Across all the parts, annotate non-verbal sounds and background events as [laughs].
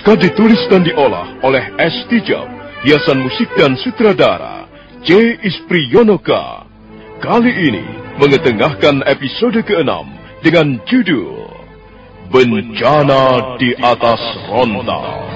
Naskah ditulis dan diolah oleh S. Tijab, hiasan musik dan sutradara C. Ispriyonoka. Kali ini mengetengahkan episode ke-6 dengan judul Bencana di atas Rontal.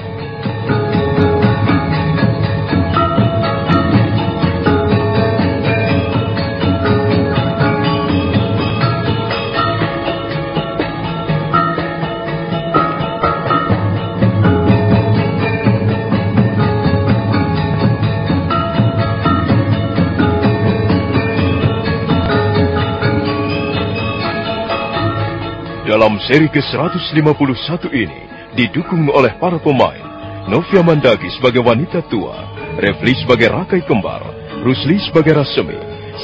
Seri ke-151 ini didukung oleh para pemain Novia Mandagi sebagai wanita tua, Refli sebagai Rakai Kembar, Rusli sebagai Rasemi,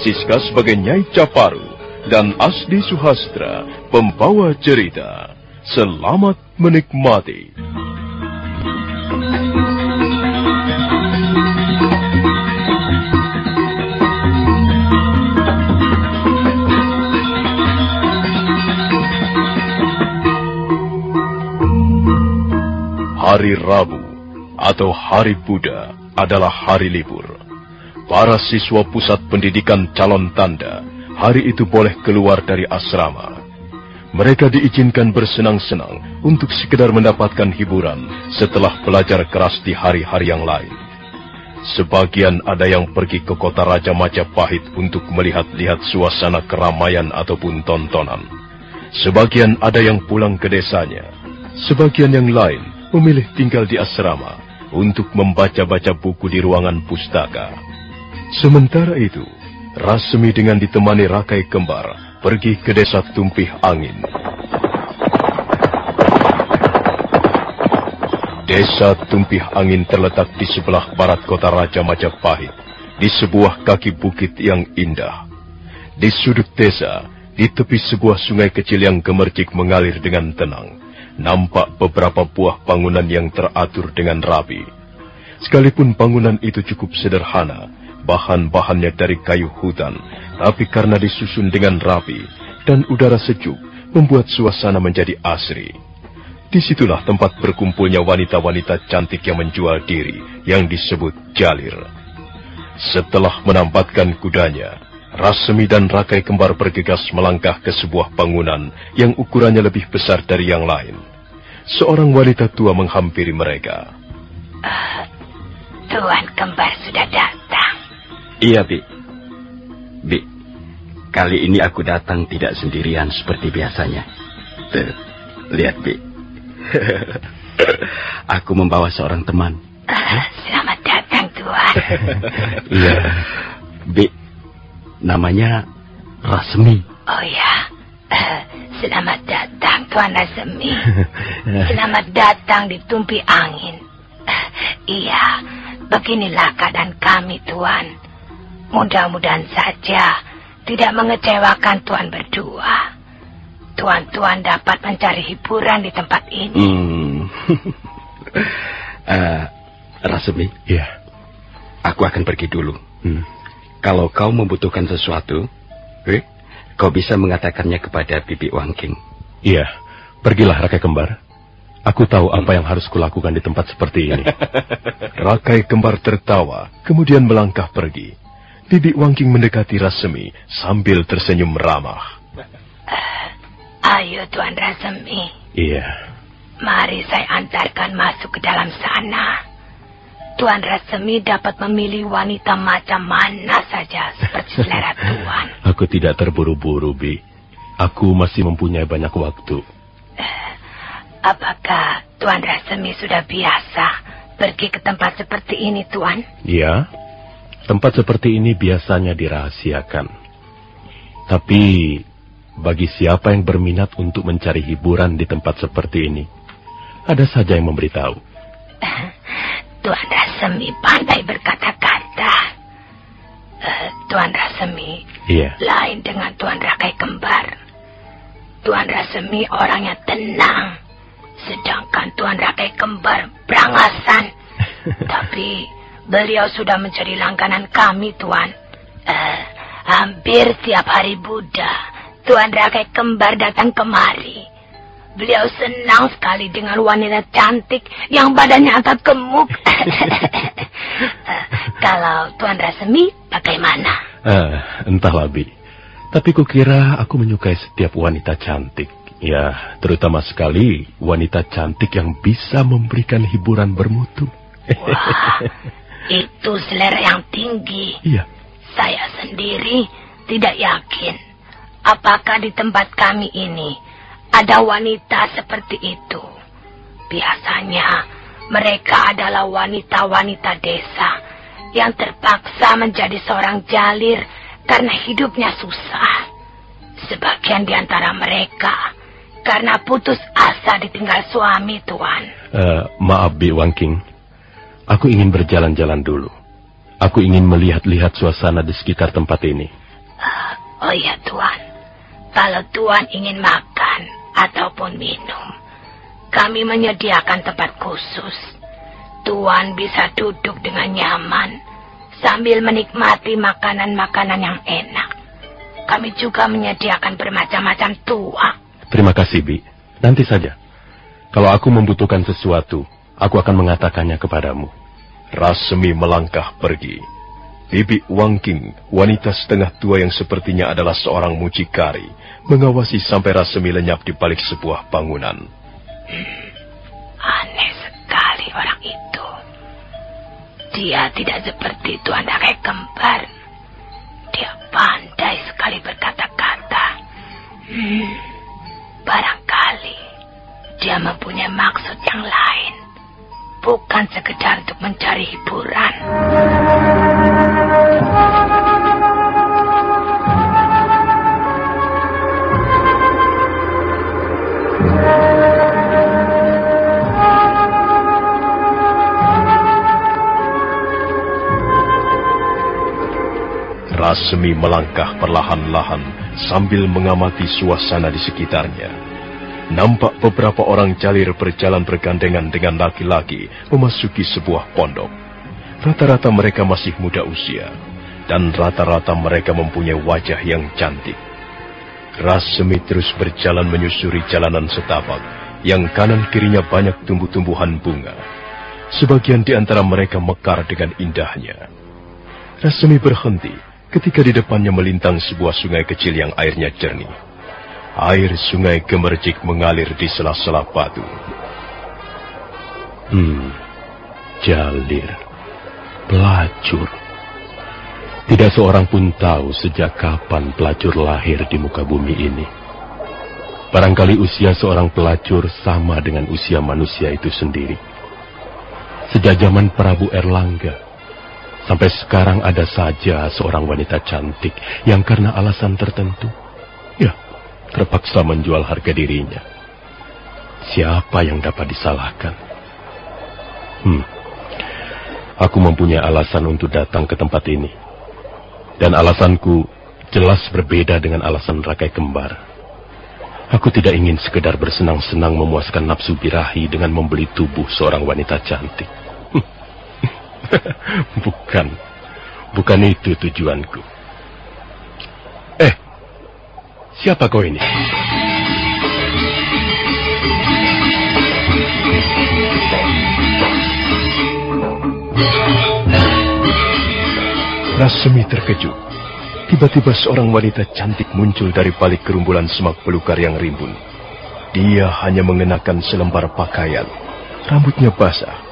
Siska sebagai Nyai Caparu, dan Asdi Suhastra, pembawa cerita. Selamat menikmati. Hari Rabu atau Hari Buddha adalah hari libur. Para siswa pusat pendidikan calon tanda hari itu boleh keluar dari asrama. Mereka diizinkan bersenang-senang untuk sekedar mendapatkan hiburan setelah belajar keras di hari-hari yang lain. Sebagian ada yang pergi ke kota Raja Majapahit untuk melihat-lihat suasana keramaian ataupun tontonan. Sebagian ada yang pulang ke desanya. Sebagian yang lain memilih tinggal di asrama untuk membaca-baca buku di ruangan pustaka. Sementara itu, Rasmi dengan ditemani Rakai Kembar pergi ke desa Tumpih Angin. Desa Tumpih Angin terletak di sebelah barat kota Raja Majapahit, di sebuah kaki bukit yang indah. Di sudut desa, di tepi sebuah sungai kecil yang gemercik mengalir dengan tenang nampak beberapa buah bangunan yang teratur dengan rapi. Sekalipun bangunan itu cukup sederhana, bahan-bahannya dari kayu hutan, tapi karena disusun dengan rapi dan udara sejuk, membuat suasana menjadi asri. Di situlah tempat berkumpulnya wanita-wanita cantik yang menjual diri, yang disebut jalir. Setelah menampatkan kudanya, Rasemi dan Rakai kembar bergegas melangkah ke sebuah bangunan yang ukurannya lebih besar dari yang lain. Seorang wanita tua menghampiri mereka. Uh, Tuan kembar sudah datang. Iya, Bi. Bi, kali ini aku datang tidak sendirian seperti biasanya. Tuh, lihat, Bi. [laughs] aku membawa seorang teman. Uh, selamat datang, Tuan. Iya. Bi, namanya Rasmi. Oh ya, uh, [laughs] selamat datang Tuan Rasmi. [laughs] selamat datang di tumpi angin. Uh, [laughs] iya, beginilah keadaan kami Tuan. Mudah-mudahan saja tidak mengecewakan Tuan berdua. Tuan-tuan dapat mencari hiburan di tempat ini. Hmm. uh, Rasmi. Iya. Aku akan pergi dulu. Hmm. Kalau kau membutuhkan sesuatu, eh, kau bisa mengatakannya kepada Bibi Wangking. Iya, pergilah Rakai Kembar. Aku tahu apa yang harus kulakukan di tempat seperti ini. [laughs] Rakai Kembar tertawa, kemudian melangkah pergi. Bibi Wangking mendekati Rasemi sambil tersenyum ramah. Uh, ayo Tuan Rasemi. Iya. Mari saya antarkan masuk ke dalam sana. Tuan Rasemi dapat memilih wanita macam mana saja seperti selera Tuan. [laughs] Aku tidak terburu-buru, Bi. Aku masih mempunyai banyak waktu. Uh, apakah Tuan Rasemi sudah biasa pergi ke tempat seperti ini, Tuan? Iya. Tempat seperti ini biasanya dirahasiakan. Tapi bagi siapa yang berminat untuk mencari hiburan di tempat seperti ini, ada saja yang memberitahu. [laughs] Tuan Rasemi pandai berkata-kata. Uh, Tuan Rasemi iya. lain dengan Tuan Rakai Kembar. Tuan Rasemi orangnya tenang, sedangkan Tuan Rakai Kembar berangasan. [laughs] Tapi beliau sudah menjadi langganan kami, Tuan. Uh, hampir tiap hari Buddha, Tuan Rakai Kembar datang kemari. Beliau senang sekali dengan wanita cantik yang badannya agak gemuk. [laughs] [laughs] kalau Tuan Rasemi bagaimana? Uh, entahlah, Bi. Tapi kukira aku menyukai setiap wanita cantik. Ya, terutama sekali wanita cantik yang bisa memberikan hiburan bermutu. Wah, [laughs] itu selera yang tinggi. Iya. Saya sendiri tidak yakin apakah di tempat kami ini ada wanita seperti itu. Biasanya mereka adalah wanita-wanita desa yang terpaksa menjadi seorang jalir karena hidupnya susah. Sebagian di antara mereka karena putus asa ditinggal suami, Tuan. Uh, maaf, Bi Wangking. Aku ingin berjalan-jalan dulu. Aku ingin melihat-lihat suasana di sekitar tempat ini. Uh, oh iya, Tuan. Kalau Tuan ingin makan, ataupun minum. Kami menyediakan tempat khusus. Tuan bisa duduk dengan nyaman sambil menikmati makanan-makanan yang enak. Kami juga menyediakan bermacam-macam tuak. Terima kasih, Bi. Nanti saja. Kalau aku membutuhkan sesuatu, aku akan mengatakannya kepadamu. Rasemi melangkah pergi. Bibi Wangking, wanita setengah tua yang sepertinya adalah seorang mucikari, mengawasi sampai Rasemi lenyap di balik sebuah bangunan. Aneh sekali orang itu. Dia tidak seperti Tuan Rakai Kembar. Dia pandai sekali berkata-kata. Hmm, barangkali dia mempunyai maksud yang lain. Bukan sekedar untuk mencari hiburan. Rasemi melangkah perlahan-lahan sambil mengamati suasana di sekitarnya. Nampak beberapa orang jalir berjalan bergandengan dengan laki-laki memasuki sebuah pondok. Rata-rata mereka masih muda usia, dan rata-rata mereka mempunyai wajah yang cantik. Rasemi terus berjalan menyusuri jalanan setapak, yang kanan kirinya banyak tumbuh-tumbuhan bunga. Sebagian di antara mereka mekar dengan indahnya. Rasemi berhenti ketika di depannya melintang sebuah sungai kecil yang airnya jernih. Air sungai gemercik mengalir di sela-sela batu. Hmm, jalir pelacur. Tidak seorang pun tahu sejak kapan pelacur lahir di muka bumi ini. Barangkali usia seorang pelacur sama dengan usia manusia itu sendiri. Sejak zaman Prabu Erlangga, sampai sekarang ada saja seorang wanita cantik yang karena alasan tertentu, ya, terpaksa menjual harga dirinya. Siapa yang dapat disalahkan? Hmm, Aku mempunyai alasan untuk datang ke tempat ini. Dan alasanku jelas berbeda dengan alasan Rakai Kembar. Aku tidak ingin sekedar bersenang-senang memuaskan nafsu birahi dengan membeli tubuh seorang wanita cantik. [laughs] bukan. Bukan itu tujuanku. Eh, siapa kau ini? Rasemi terkejut. Tiba-tiba seorang wanita cantik muncul dari balik kerumbulan semak belukar yang rimbun. Dia hanya mengenakan selembar pakaian. Rambutnya basah.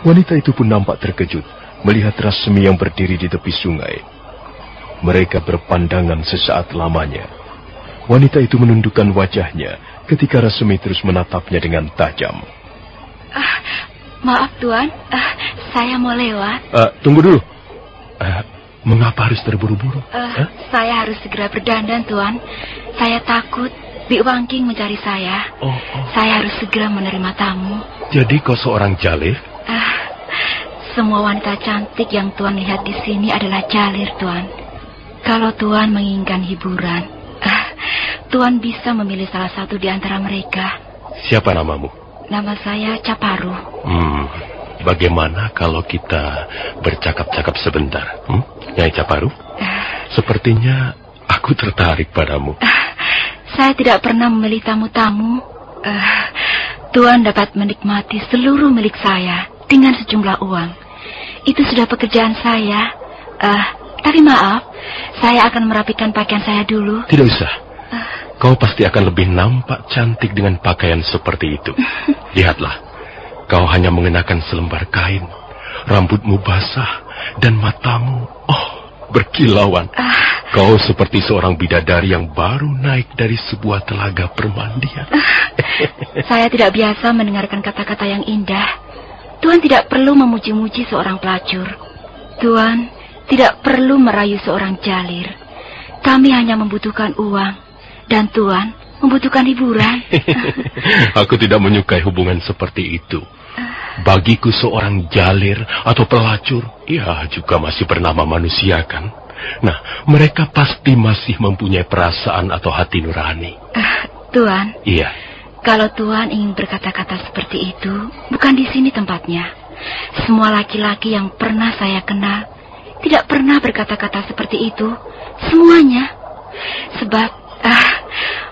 Wanita itu pun nampak terkejut melihat Rasemi yang berdiri di tepi sungai. Mereka berpandangan sesaat lamanya. Wanita itu menundukkan wajahnya ketika Rasemi terus menatapnya dengan tajam. Ah, maaf tuan, ah, saya mau lewat. Uh, tunggu dulu. Uh, mengapa harus terburu-buru? Uh, huh? Saya harus segera berdandan, Tuan. Saya takut Bi Wangking mencari saya. Oh, oh. Saya harus segera menerima tamu. Jadi kau seorang jalir? Uh, semua wanita cantik yang Tuan lihat di sini adalah jalir, Tuan. Kalau Tuan menginginkan hiburan, uh, Tuan bisa memilih salah satu di antara mereka. Siapa namamu? Nama saya Caparu. Hmm, Bagaimana kalau kita bercakap-cakap sebentar? Hmm? Nyai Caparu? Sepertinya aku tertarik padamu. Saya tidak pernah memilih tamu-tamu. Uh, Tuan dapat menikmati seluruh milik saya dengan sejumlah uang. Itu sudah pekerjaan saya. Uh, tapi maaf, saya akan merapikan pakaian saya dulu. Tidak usah. Uh. Kau pasti akan lebih nampak cantik dengan pakaian seperti itu. [laughs] Lihatlah. Kau hanya mengenakan selembar kain, rambutmu basah, dan matamu, oh, berkilauan. Ah. Kau seperti seorang bidadari yang baru naik dari sebuah telaga permandian. Ah. Saya tidak biasa mendengarkan kata-kata yang indah. Tuhan tidak perlu memuji-muji seorang pelacur. Tuhan tidak perlu merayu seorang jalir. Kami hanya membutuhkan uang. Dan Tuhan membutuhkan hiburan. [laughs] Aku tidak menyukai hubungan seperti itu. Bagiku seorang jalir atau pelacur, ya juga masih bernama manusia kan? Nah, mereka pasti masih mempunyai perasaan atau hati nurani. Uh, Tuan. Iya. Kalau Tuan ingin berkata-kata seperti itu, bukan di sini tempatnya. Semua laki-laki yang pernah saya kenal tidak pernah berkata-kata seperti itu. Semuanya. Sebab Ah,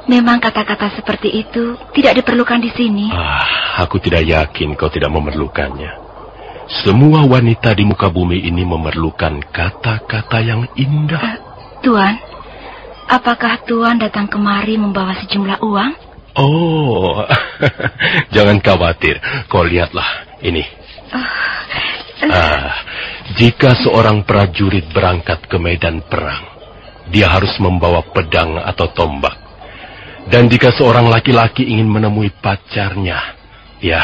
memang kata-kata seperti itu tidak diperlukan di sini. Ah, aku tidak yakin kau tidak memerlukannya. Semua wanita di muka bumi ini memerlukan kata-kata yang indah. Uh, Tuan, apakah Tuan datang kemari membawa sejumlah uang? Oh, [laughs] jangan khawatir. Kau lihatlah ini. Uh. Ah, jika seorang prajurit berangkat ke medan perang, dia harus membawa pedang atau tombak. Dan jika seorang laki-laki ingin menemui pacarnya, ya,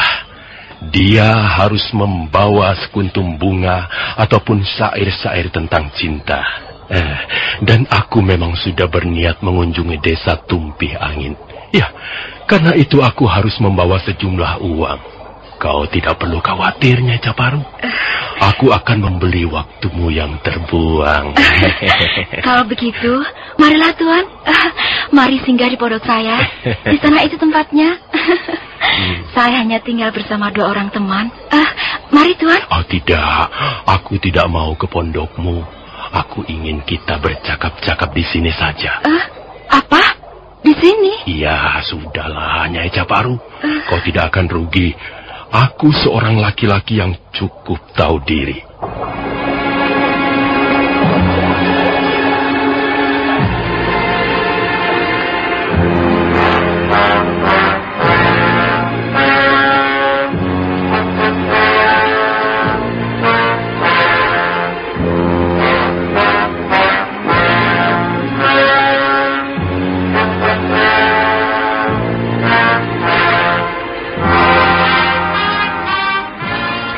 dia harus membawa sekuntum bunga ataupun syair-syair tentang cinta. Eh, dan aku memang sudah berniat mengunjungi desa Tumpih Angin. Ya, karena itu aku harus membawa sejumlah uang. Kau tidak perlu khawatirnya, Caparu. Aku akan membeli waktumu yang terbuang. [laughs] Kalau begitu, marilah Tuan. Mari singgah di pondok saya. Di sana itu tempatnya. Hmm. [laughs] Saya hanya tinggal bersama dua orang teman. Ah, Mari, Tuan. Oh tidak, aku tidak mau ke pondokmu. Aku ingin kita bercakap-cakap di sini saja. Eh, apa? Di sini? Iya, sudahlah, Nyai Caparu. Kau tidak akan rugi. Aku seorang laki-laki yang cukup tahu diri.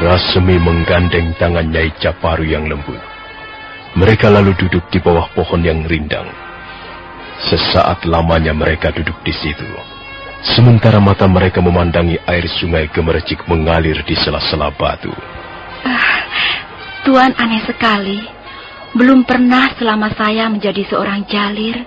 Rasemi menggandeng tangan Nyai Caparu yang lembut. Mereka lalu duduk di bawah pohon yang rindang. Sesaat lamanya mereka duduk di situ. Sementara mata mereka memandangi air sungai gemercik mengalir di sela-sela batu. Tuan aneh sekali. Belum pernah selama saya menjadi seorang jalir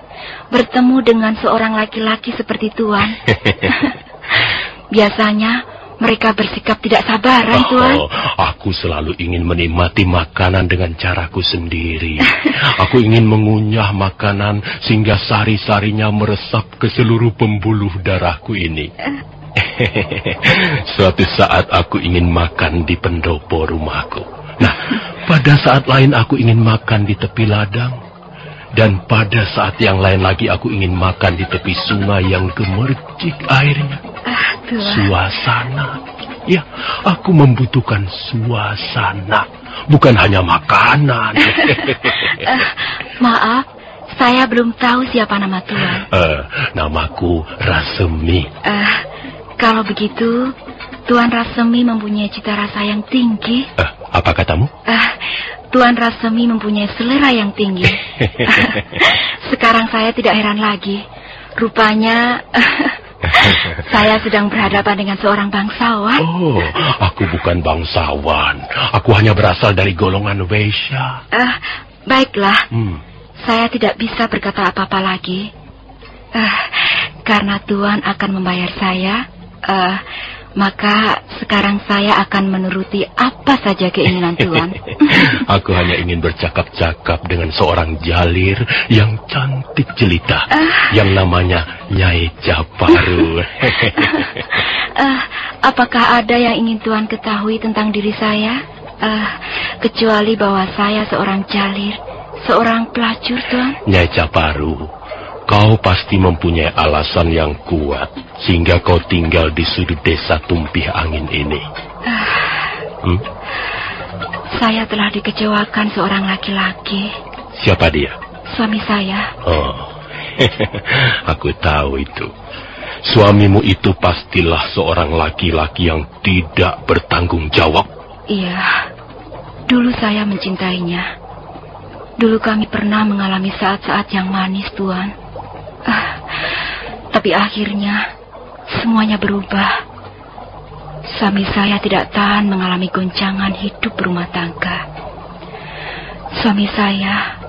bertemu dengan seorang laki-laki seperti Tuan. [laughs] [laughs] Biasanya mereka bersikap tidak sabaran, Tuan. Oh, aku selalu ingin menikmati makanan dengan caraku sendiri. [laughs] Aku ingin mengunyah makanan sehingga sari-sarinya meresap ke seluruh pembuluh darahku ini. [laughs] Suatu saat aku ingin makan di pendopo rumahku. Nah, pada saat lain aku ingin makan di tepi ladang. Dan pada saat yang lain lagi aku ingin makan di tepi sungai yang gemercik airnya. Ah. Suasana. Ya, aku membutuhkan suasana. Bukan hanya makanan. [laughs] Eh, maaf, saya belum tahu siapa nama Tuan. Eh, namaku Rasemi. Eh, kalau begitu, Tuan Rasemi mempunyai cita rasa yang tinggi. Eh, apa katamu? Eh, Tuan Rasemi mempunyai selera yang tinggi. [laughs] Sekarang saya tidak heran lagi. Rupanya [laughs] saya sedang berhadapan dengan seorang bangsawan. Oh, aku bukan bangsawan. Aku hanya berasal dari golongan Weisha. Eh, baiklah, Hmm. saya tidak bisa berkata apa-apa lagi. Eh, karena Tuan akan membayar saya, eh, maka sekarang saya akan menuruti apa saja keinginan Tuan. [laughs] Aku hanya ingin bercakap-cakap dengan seorang jalir yang cantik jelita. Yang namanya Nyai Japaru. Eh, [laughs] apakah ada yang ingin Tuan ketahui tentang diri saya? Eh, kecuali bahwa saya seorang jalir, seorang pelacur, Tuan. Nyai Japaru, kau pasti mempunyai alasan yang kuat sehingga kau tinggal di sudut desa tumpih angin ini. Hmm? Saya telah dikecewakan seorang laki-laki, Siapa dia? suami saya. Oh, [laughs] aku tahu itu. Suamimu itu pastilah seorang laki-laki yang tidak bertanggung jawab. Iya, dulu saya mencintainya. Dulu kami pernah mengalami saat-saat yang manis, Tuan. Ah, tapi akhirnya semuanya berubah. Suami saya tidak tahan mengalami goncangan hidup berumah tangga. Suami saya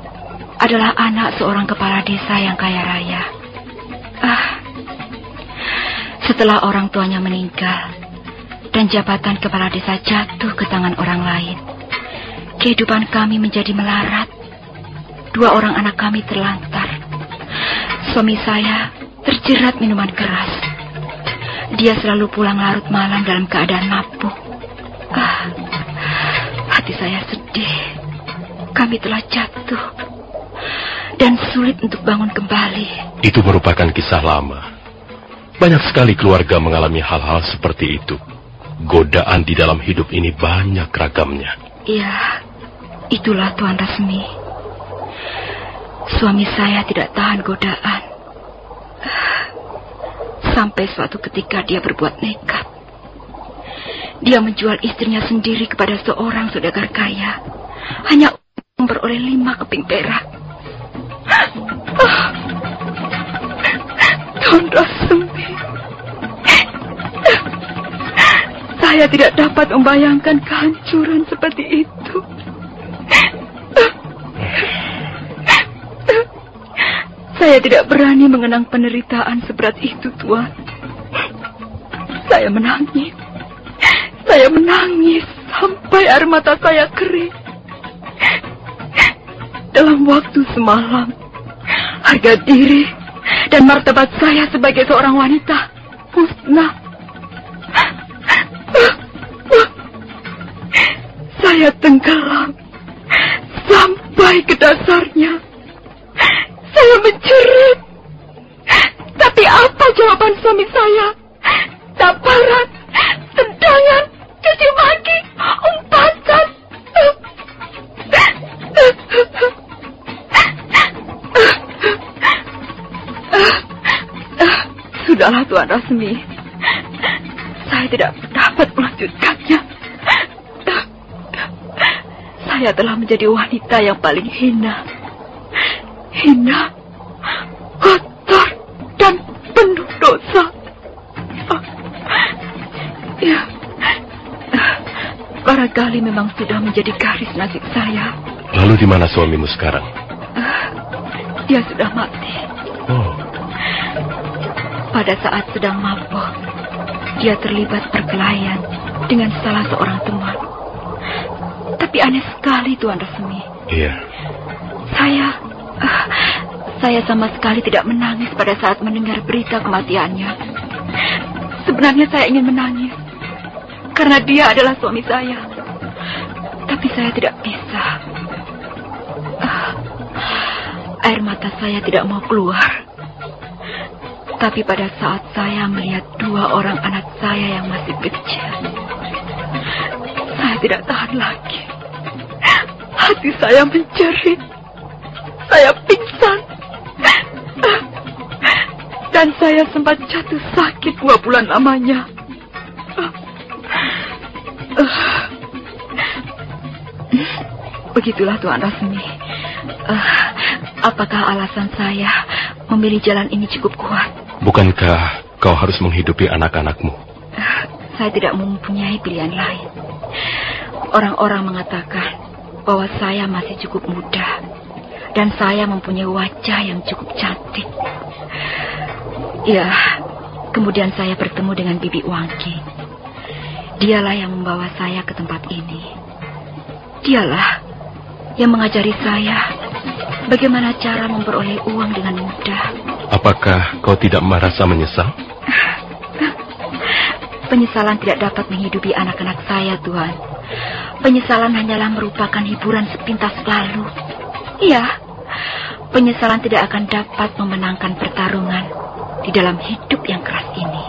adalah anak seorang kepala desa yang kaya raya. Ah, setelah orang tuanya meninggal dan jabatan kepala desa jatuh ke tangan orang lain, kehidupan kami menjadi melarat. Dua orang anak kami terlantar. Suami saya terjerat minuman keras. Dia selalu pulang larut malam dalam keadaan mabuk. Ah, hati saya sedih. Kami telah jatuh dan sulit untuk bangun kembali. Itu merupakan kisah lama. Banyak sekali keluarga mengalami hal-hal seperti itu. Godaan di dalam hidup ini banyak ragamnya. Ya, itulah Tuan Rasmi. Suami saya tidak tahan godaan. Sampai suatu ketika dia berbuat nekat. Dia menjual istrinya sendiri kepada seorang saudagar kaya. Hanya memperoleh lima keping perak. Tuan Rasmi. Saya tidak dapat membayangkan kehancuran seperti itu. Saya tidak berani mengenang penderitaan seberat itu, Tuan. Saya menangis. Saya menangis sampai air mata saya kering. Dalam waktu semalam, harga diri dan martabat saya sebagai seorang wanita musnah. Saya tenggelam sampai ke dasarnya. Saya menjerit. Tapi apa jawaban suami saya? Taparan, tendangan, cuci maki, umpatan. Sudahlah Tuan Rasmi. Saya tidak dapat melanjutkannya. Saya telah menjadi wanita yang paling hina. Hina, kotor, dan penuh dosa. Ya, barangkali memang sudah menjadi garis nasib saya. Lalu di mana suamimu sekarang? Dia sudah mati. Oh, Pada saat sedang mabuk, dia terlibat perkelahian dengan salah seorang teman. Tapi aneh sekali, Tuan Resmi. iya. Saya, saya sama sekali tidak menangis pada saat mendengar berita kematiannya. Sebenarnya saya ingin menangis karena dia adalah suami saya. Tapi saya tidak bisa. Air mata saya tidak mau keluar. Tapi pada saat saya melihat dua orang anak saya yang masih kecil, saya tidak tahan lagi. Hati saya menjerit. Saya pingsan. Dan saya sempat jatuh sakit dua bulan lamanya. Begitulah Tuan Rasmi. Apakah alasan saya memilih jalan ini cukup kuat? Bukankah kau harus menghidupi anak-anakmu? Saya tidak mempunyai pilihan lain. Orang-orang mengatakan bahwa saya masih cukup muda dan saya mempunyai wajah yang cukup cantik. Ya, kemudian saya bertemu dengan Bibi Wangki. Dialah yang membawa saya ke tempat ini. Dialah yang mengajari saya bagaimana cara memperoleh uang dengan mudah. Apakah kau tidak merasa menyesal? Penyesalan tidak dapat menghidupi anak-anak saya, Tuhan. Penyesalan hanyalah merupakan hiburan sepintas lalu. Iya, penyesalan tidak akan dapat memenangkan pertarungan di dalam hidup yang keras ini.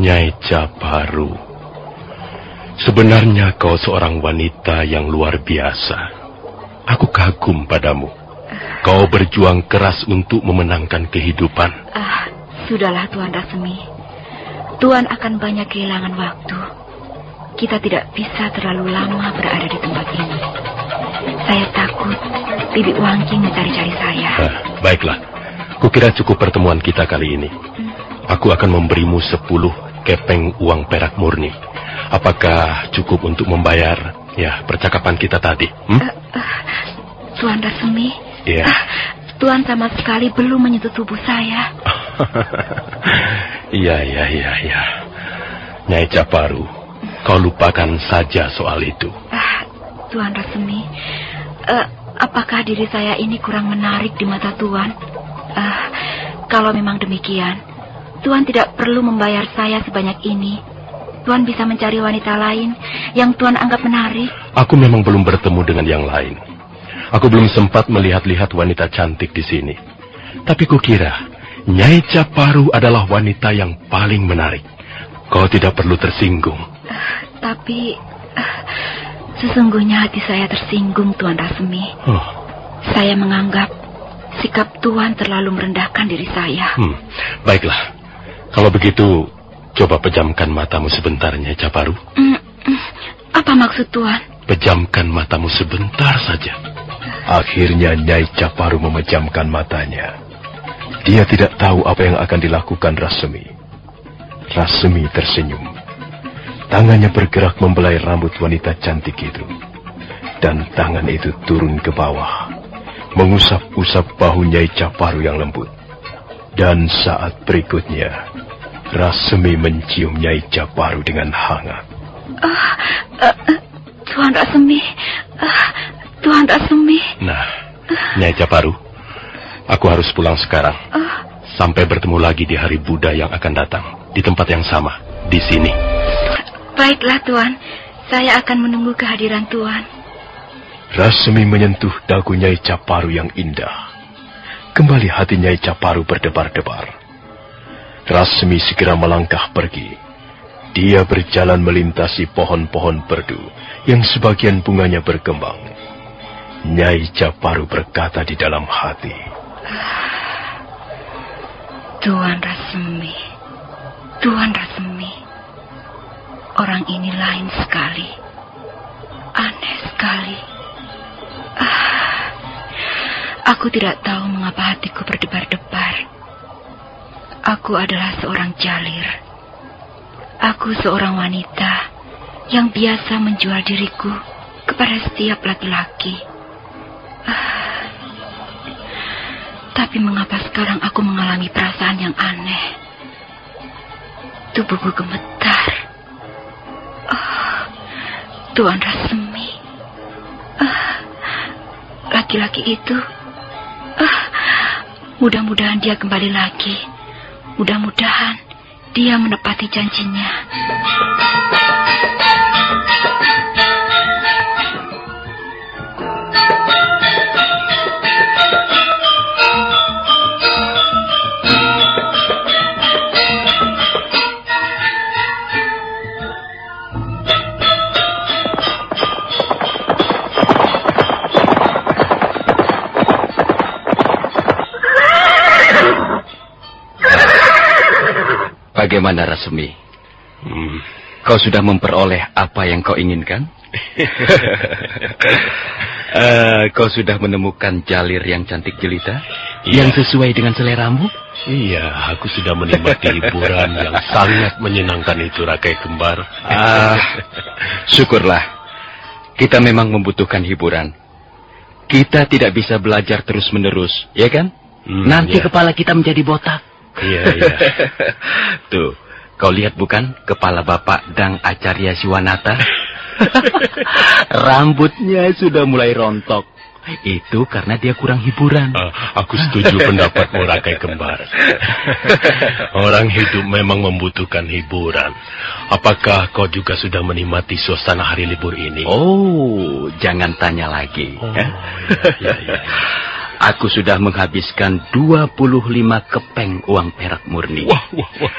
Nyai Jabaru. Sebenarnya kau seorang wanita yang luar biasa. Aku kagum padamu. Kau berjuang keras untuk memenangkan kehidupan. Ah, sudahlah Tuan Rasmi. Tuan akan banyak kehilangan waktu. Kita tidak bisa terlalu lama berada di tempat ini. Saya takut Bibi Wangki mencari-cari saya. Ah, baiklah, kukira cukup pertemuan kita kali ini. Aku akan memberimu sepuluh kepeng uang perak murni. Apakah cukup untuk membayar ya percakapan kita tadi? Hmm? Tuan Rasmi, Iya. ah, Tuan sama sekali belum menyentuh tubuh saya. [laughs] Iya, iya, iya, iya. Nyai Japaru, kau lupakan saja soal itu. Ah, Tuan Rasmi, eh, apakah diri saya ini kurang menarik di mata Tuan? Ah, kalau memang demikian, Tuan tidak perlu membayar saya sebanyak ini. Tuan bisa mencari wanita lain yang Tuan anggap menarik. Aku memang belum bertemu dengan yang lain. Aku belum sempat melihat-lihat wanita cantik di sini. Tapi kukira, Nyai Japaru adalah wanita yang paling menarik. Kau tidak perlu tersinggung. Tapi ah, sesungguhnya hati saya tersinggung, Tuan Rasmi. Oh, Saya menganggap sikap Tuan terlalu merendahkan diri saya. hmm, baiklah. Kalau begitu, coba pejamkan matamu sebentar, Nyai Japaru. Mm, mm, apa maksud Tuan? Pejamkan matamu sebentar saja. Akhirnya Nyai Caparu memejamkan matanya. Dia tidak tahu apa yang akan dilakukan Rasemi. Rasemi tersenyum. Tangannya bergerak membelai rambut wanita cantik itu. Dan tangan itu turun ke bawah. Mengusap-usap bahu Nyai Caparu yang lembut. Dan saat berikutnya, Rasemi mencium Nyai Caparu dengan hangat. Uh, uh, Tuan Rasemi. Uh, Tuan Rasemi. Nah, Nyai Caparu, aku harus pulang sekarang. Uh, Sampai bertemu lagi di hari Buddha yang akan datang. Di tempat yang sama, di sini. Baiklah, Tuan. Saya akan menunggu kehadiran Tuan. Rasmi menyentuh dagu Nyai Caparu yang indah. Kembali hati Nyai Caparu berdebar-debar. Rasmi segera melangkah pergi. Dia berjalan melintasi pohon-pohon perdu yang sebagian bunganya berkembang. Nyai Caparu berkata di dalam hati. Tuan Rasemi. Tuan Rasemi. Orang ini lain sekali. Aneh sekali. Ah, aku tidak tahu mengapa hatiku berdebar-debar. Aku adalah seorang jalir. Aku seorang wanita yang biasa menjual diriku kepada setiap laki-laki. Ah, tapi mengapa sekarang aku mengalami perasaan yang aneh? Tubuhku gemetar. Oh, Tuan Rasemi. Ah, Laki-laki itu. Ah, Mudah-mudahan dia kembali lagi. Mudah-mudahan dia menepati janjinya. Bagaimana Rasmi? Hmm, Kau sudah memperoleh apa yang kau inginkan? [laughs] Eh, kau sudah menemukan jalir yang cantik jelita? Iya. Yang sesuai dengan seleramu? Iya, aku sudah menikmati hiburan yang sangat menyenangkan itu, Rakai Kembar. Ah, syukurlah. Kita memang membutuhkan hiburan. Kita tidak bisa belajar terus-menerus, ya kan? Hmm, Nanti iya. kepala kita menjadi botak. Iya, iya. [laughs] Tuh, kau lihat bukan kepala Bapak Dang Acarya Siwanata? [laughs] Rambutnya sudah mulai rontok. Itu karena dia kurang hiburan. Ah, aku setuju pendapatmu, Rakai Kembar. [laughs] Orang hidup memang membutuhkan hiburan. Apakah kau juga sudah menikmati suasana hari libur ini? Oh, jangan tanya lagi. Oh, ya. iya, iya. Aku sudah menghabiskan 25 kepeng uang perak murni. Wah, wah, wah.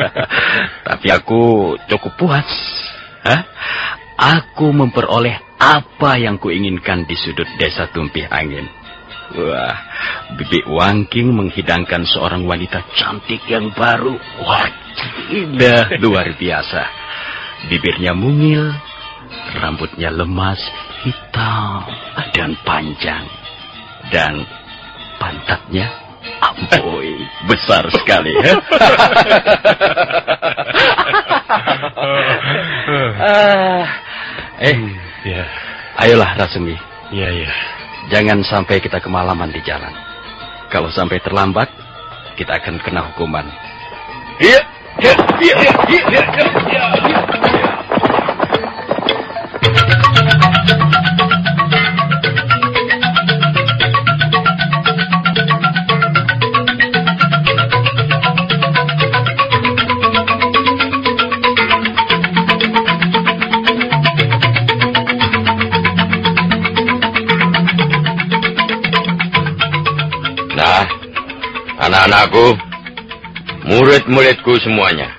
[laughs] Tapi aku cukup puas. Hah? Aku memperoleh apa yang kuinginkan di sudut desa Tumpih Angin. Wah, Bibi Wangking menghidangkan seorang wanita cantik yang baru. Wah, indah luar biasa. Bibirnya mungil, rambutnya lemas, hitam, dan panjang. Dan pantatnya ampoi, besar sekali. Ah, [laughs] eh, Ya, ayolah Rasemi. iya, iya. Jangan sampai kita kemalaman di jalan. Kalau sampai terlambat, kita akan kena hukuman. Iya, iya, iya, iya, iya, iya, anak-anakku, murid-muridku semuanya.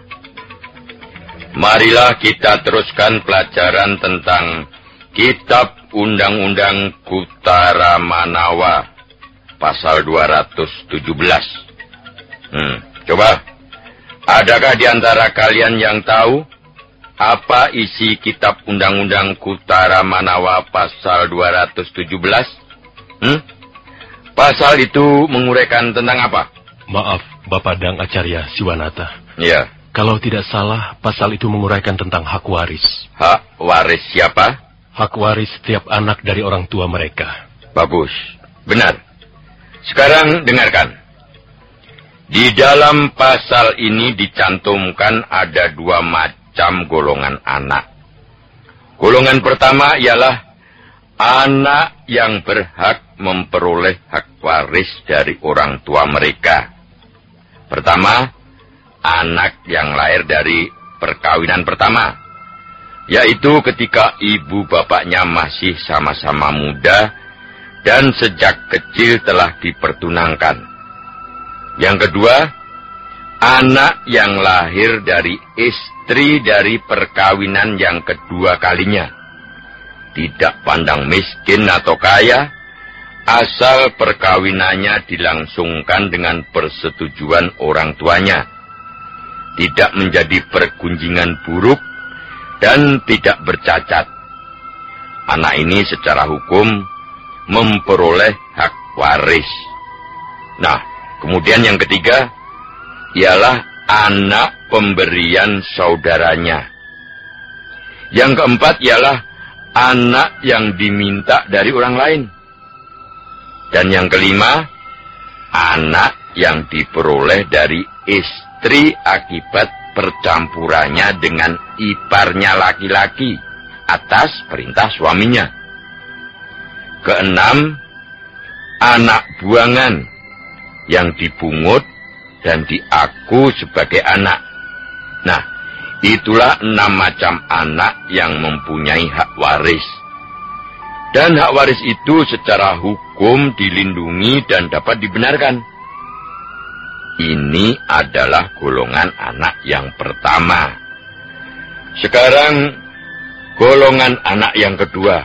Marilah kita teruskan pelajaran tentang Kitab Undang-Undang Kutara Manawa, pasal 217. Hmm, coba, adakah di antara kalian yang tahu apa isi Kitab Undang-Undang Kutara Manawa pasal 217? Hmm? Pasal itu menguraikan tentang apa? Maaf, Bapak Dang Acarya Siwanata. Ya, Kalau tidak salah, pasal itu menguraikan tentang hak waris. hak waris siapa? Hak waris setiap anak dari orang tua mereka. Bagus, benar. Sekarang dengarkan. Di dalam pasal ini dicantumkan ada dua macam macam golongan anak. Golongan pertama ialah anak yang berhak memperoleh hak waris dari orang tua mereka. Pertama, anak yang lahir dari perkawinan pertama, yaitu ketika ibu bapaknya masih sama-sama muda dan sejak kecil telah dipertunangkan. Yang kedua, anak yang lahir dari istri dari perkawinan yang kedua kalinya. Tidak pandang miskin atau kaya, asal perkawinannya dilangsungkan dengan persetujuan orang tuanya. Tidak menjadi pergunjingan buruk dan tidak bercacat. Anak ini secara hukum memperoleh hak waris. Nah, kemudian yang ketiga, ialah anak pemberian saudaranya. Yang keempat ialah anak yang diminta dari orang lain. Dan yang kelima, anak yang diperoleh dari istri akibat percampurannya dengan iparnya laki-laki atas perintah suaminya. Keenam, anak buangan yang dipungut dan diaku sebagai anak. Nah, itulah enam macam anak yang mempunyai hak waris. Dan hak waris itu secara hukum dilindungi dan dapat dibenarkan. Ini adalah golongan anak yang pertama. Sekarang, golongan anak yang kedua.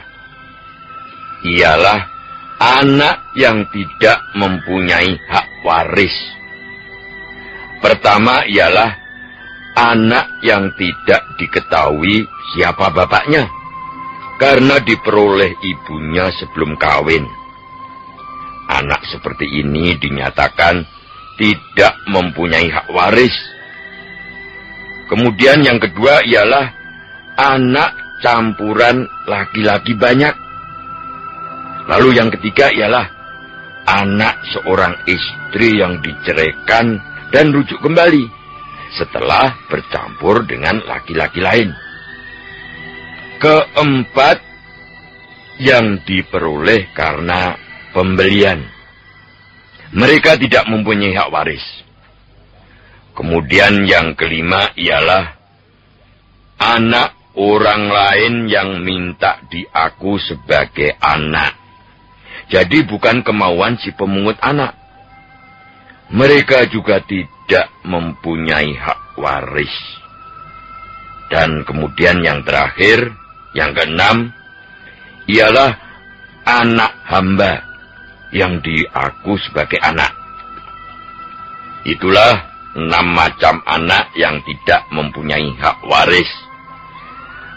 Ialah anak yang tidak mempunyai hak waris. Pertama ialah anak yang tidak diketahui siapa bapaknya karena diperoleh ibunya sebelum kawin. Anak seperti ini dinyatakan tidak mempunyai hak waris. Kemudian yang kedua ialah anak campuran laki-laki banyak. Lalu yang ketiga ialah anak seorang istri yang diceraikan dan rujuk kembali setelah bercampur dengan laki-laki lain. Keempat, yang diperoleh karena pembelian. Mereka tidak mempunyai hak waris. Kemudian yang kelima ialah anak orang lain yang minta diaku sebagai anak. Jadi bukan kemauan si pemungut anak mereka juga tidak mempunyai hak waris. Dan kemudian yang terakhir, yang keenam, ialah anak hamba yang diaku sebagai anak. Itulah enam macam anak yang tidak mempunyai hak waris.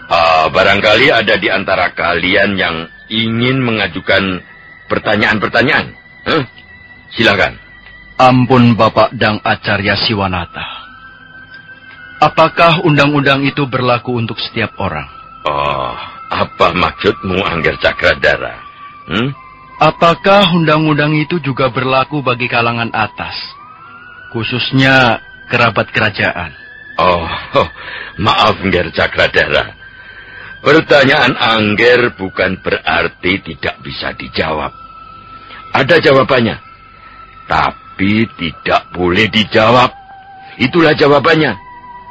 Uh, barangkali ada di antara kalian yang ingin mengajukan pertanyaan-pertanyaan. Huh? Silakan. Ampun Bapak Dang Acarya Siwanata. Apakah undang-undang itu berlaku untuk setiap orang? Oh, apa maksudmu Angger Cakradara? Hmm? Apakah undang-undang itu juga berlaku bagi kalangan atas? Khususnya kerabat kerajaan. Oh, oh maaf Angger Cakradara. Pertanyaan Angger bukan berarti tidak bisa dijawab. Ada jawabannya. Tapi tidak boleh dijawab. Itulah jawabannya.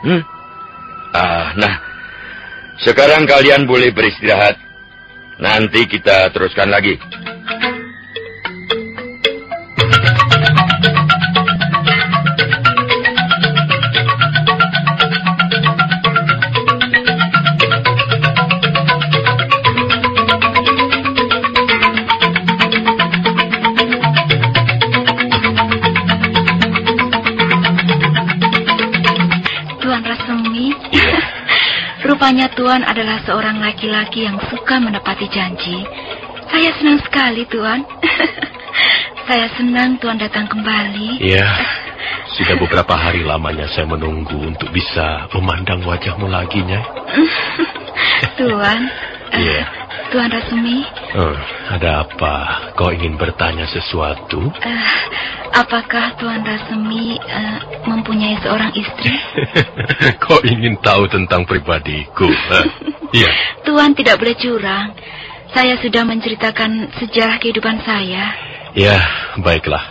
Hmm? Ah, nah, sekarang kalian boleh beristirahat. Nanti kita teruskan lagi. Rupanya Tuan adalah seorang laki-laki yang suka menepati janji. Saya senang sekali, Tuan. [laughs] saya senang Tuan datang kembali. Iya. Sudah beberapa hari lamanya saya menunggu untuk bisa memandang wajahmu lagi, Nyai. [laughs] Tuan. Iya. Uh, Tuan Rasmi. Oh, ada apa? Kau ingin bertanya sesuatu? Uh, Apakah Tuan Rasemi uh, mempunyai seorang istri? [laughs] Kau ingin tahu tentang pribadiku? [laughs] Iya. Tuan tidak boleh curang. Saya sudah menceritakan sejarah kehidupan saya. Ya, baiklah.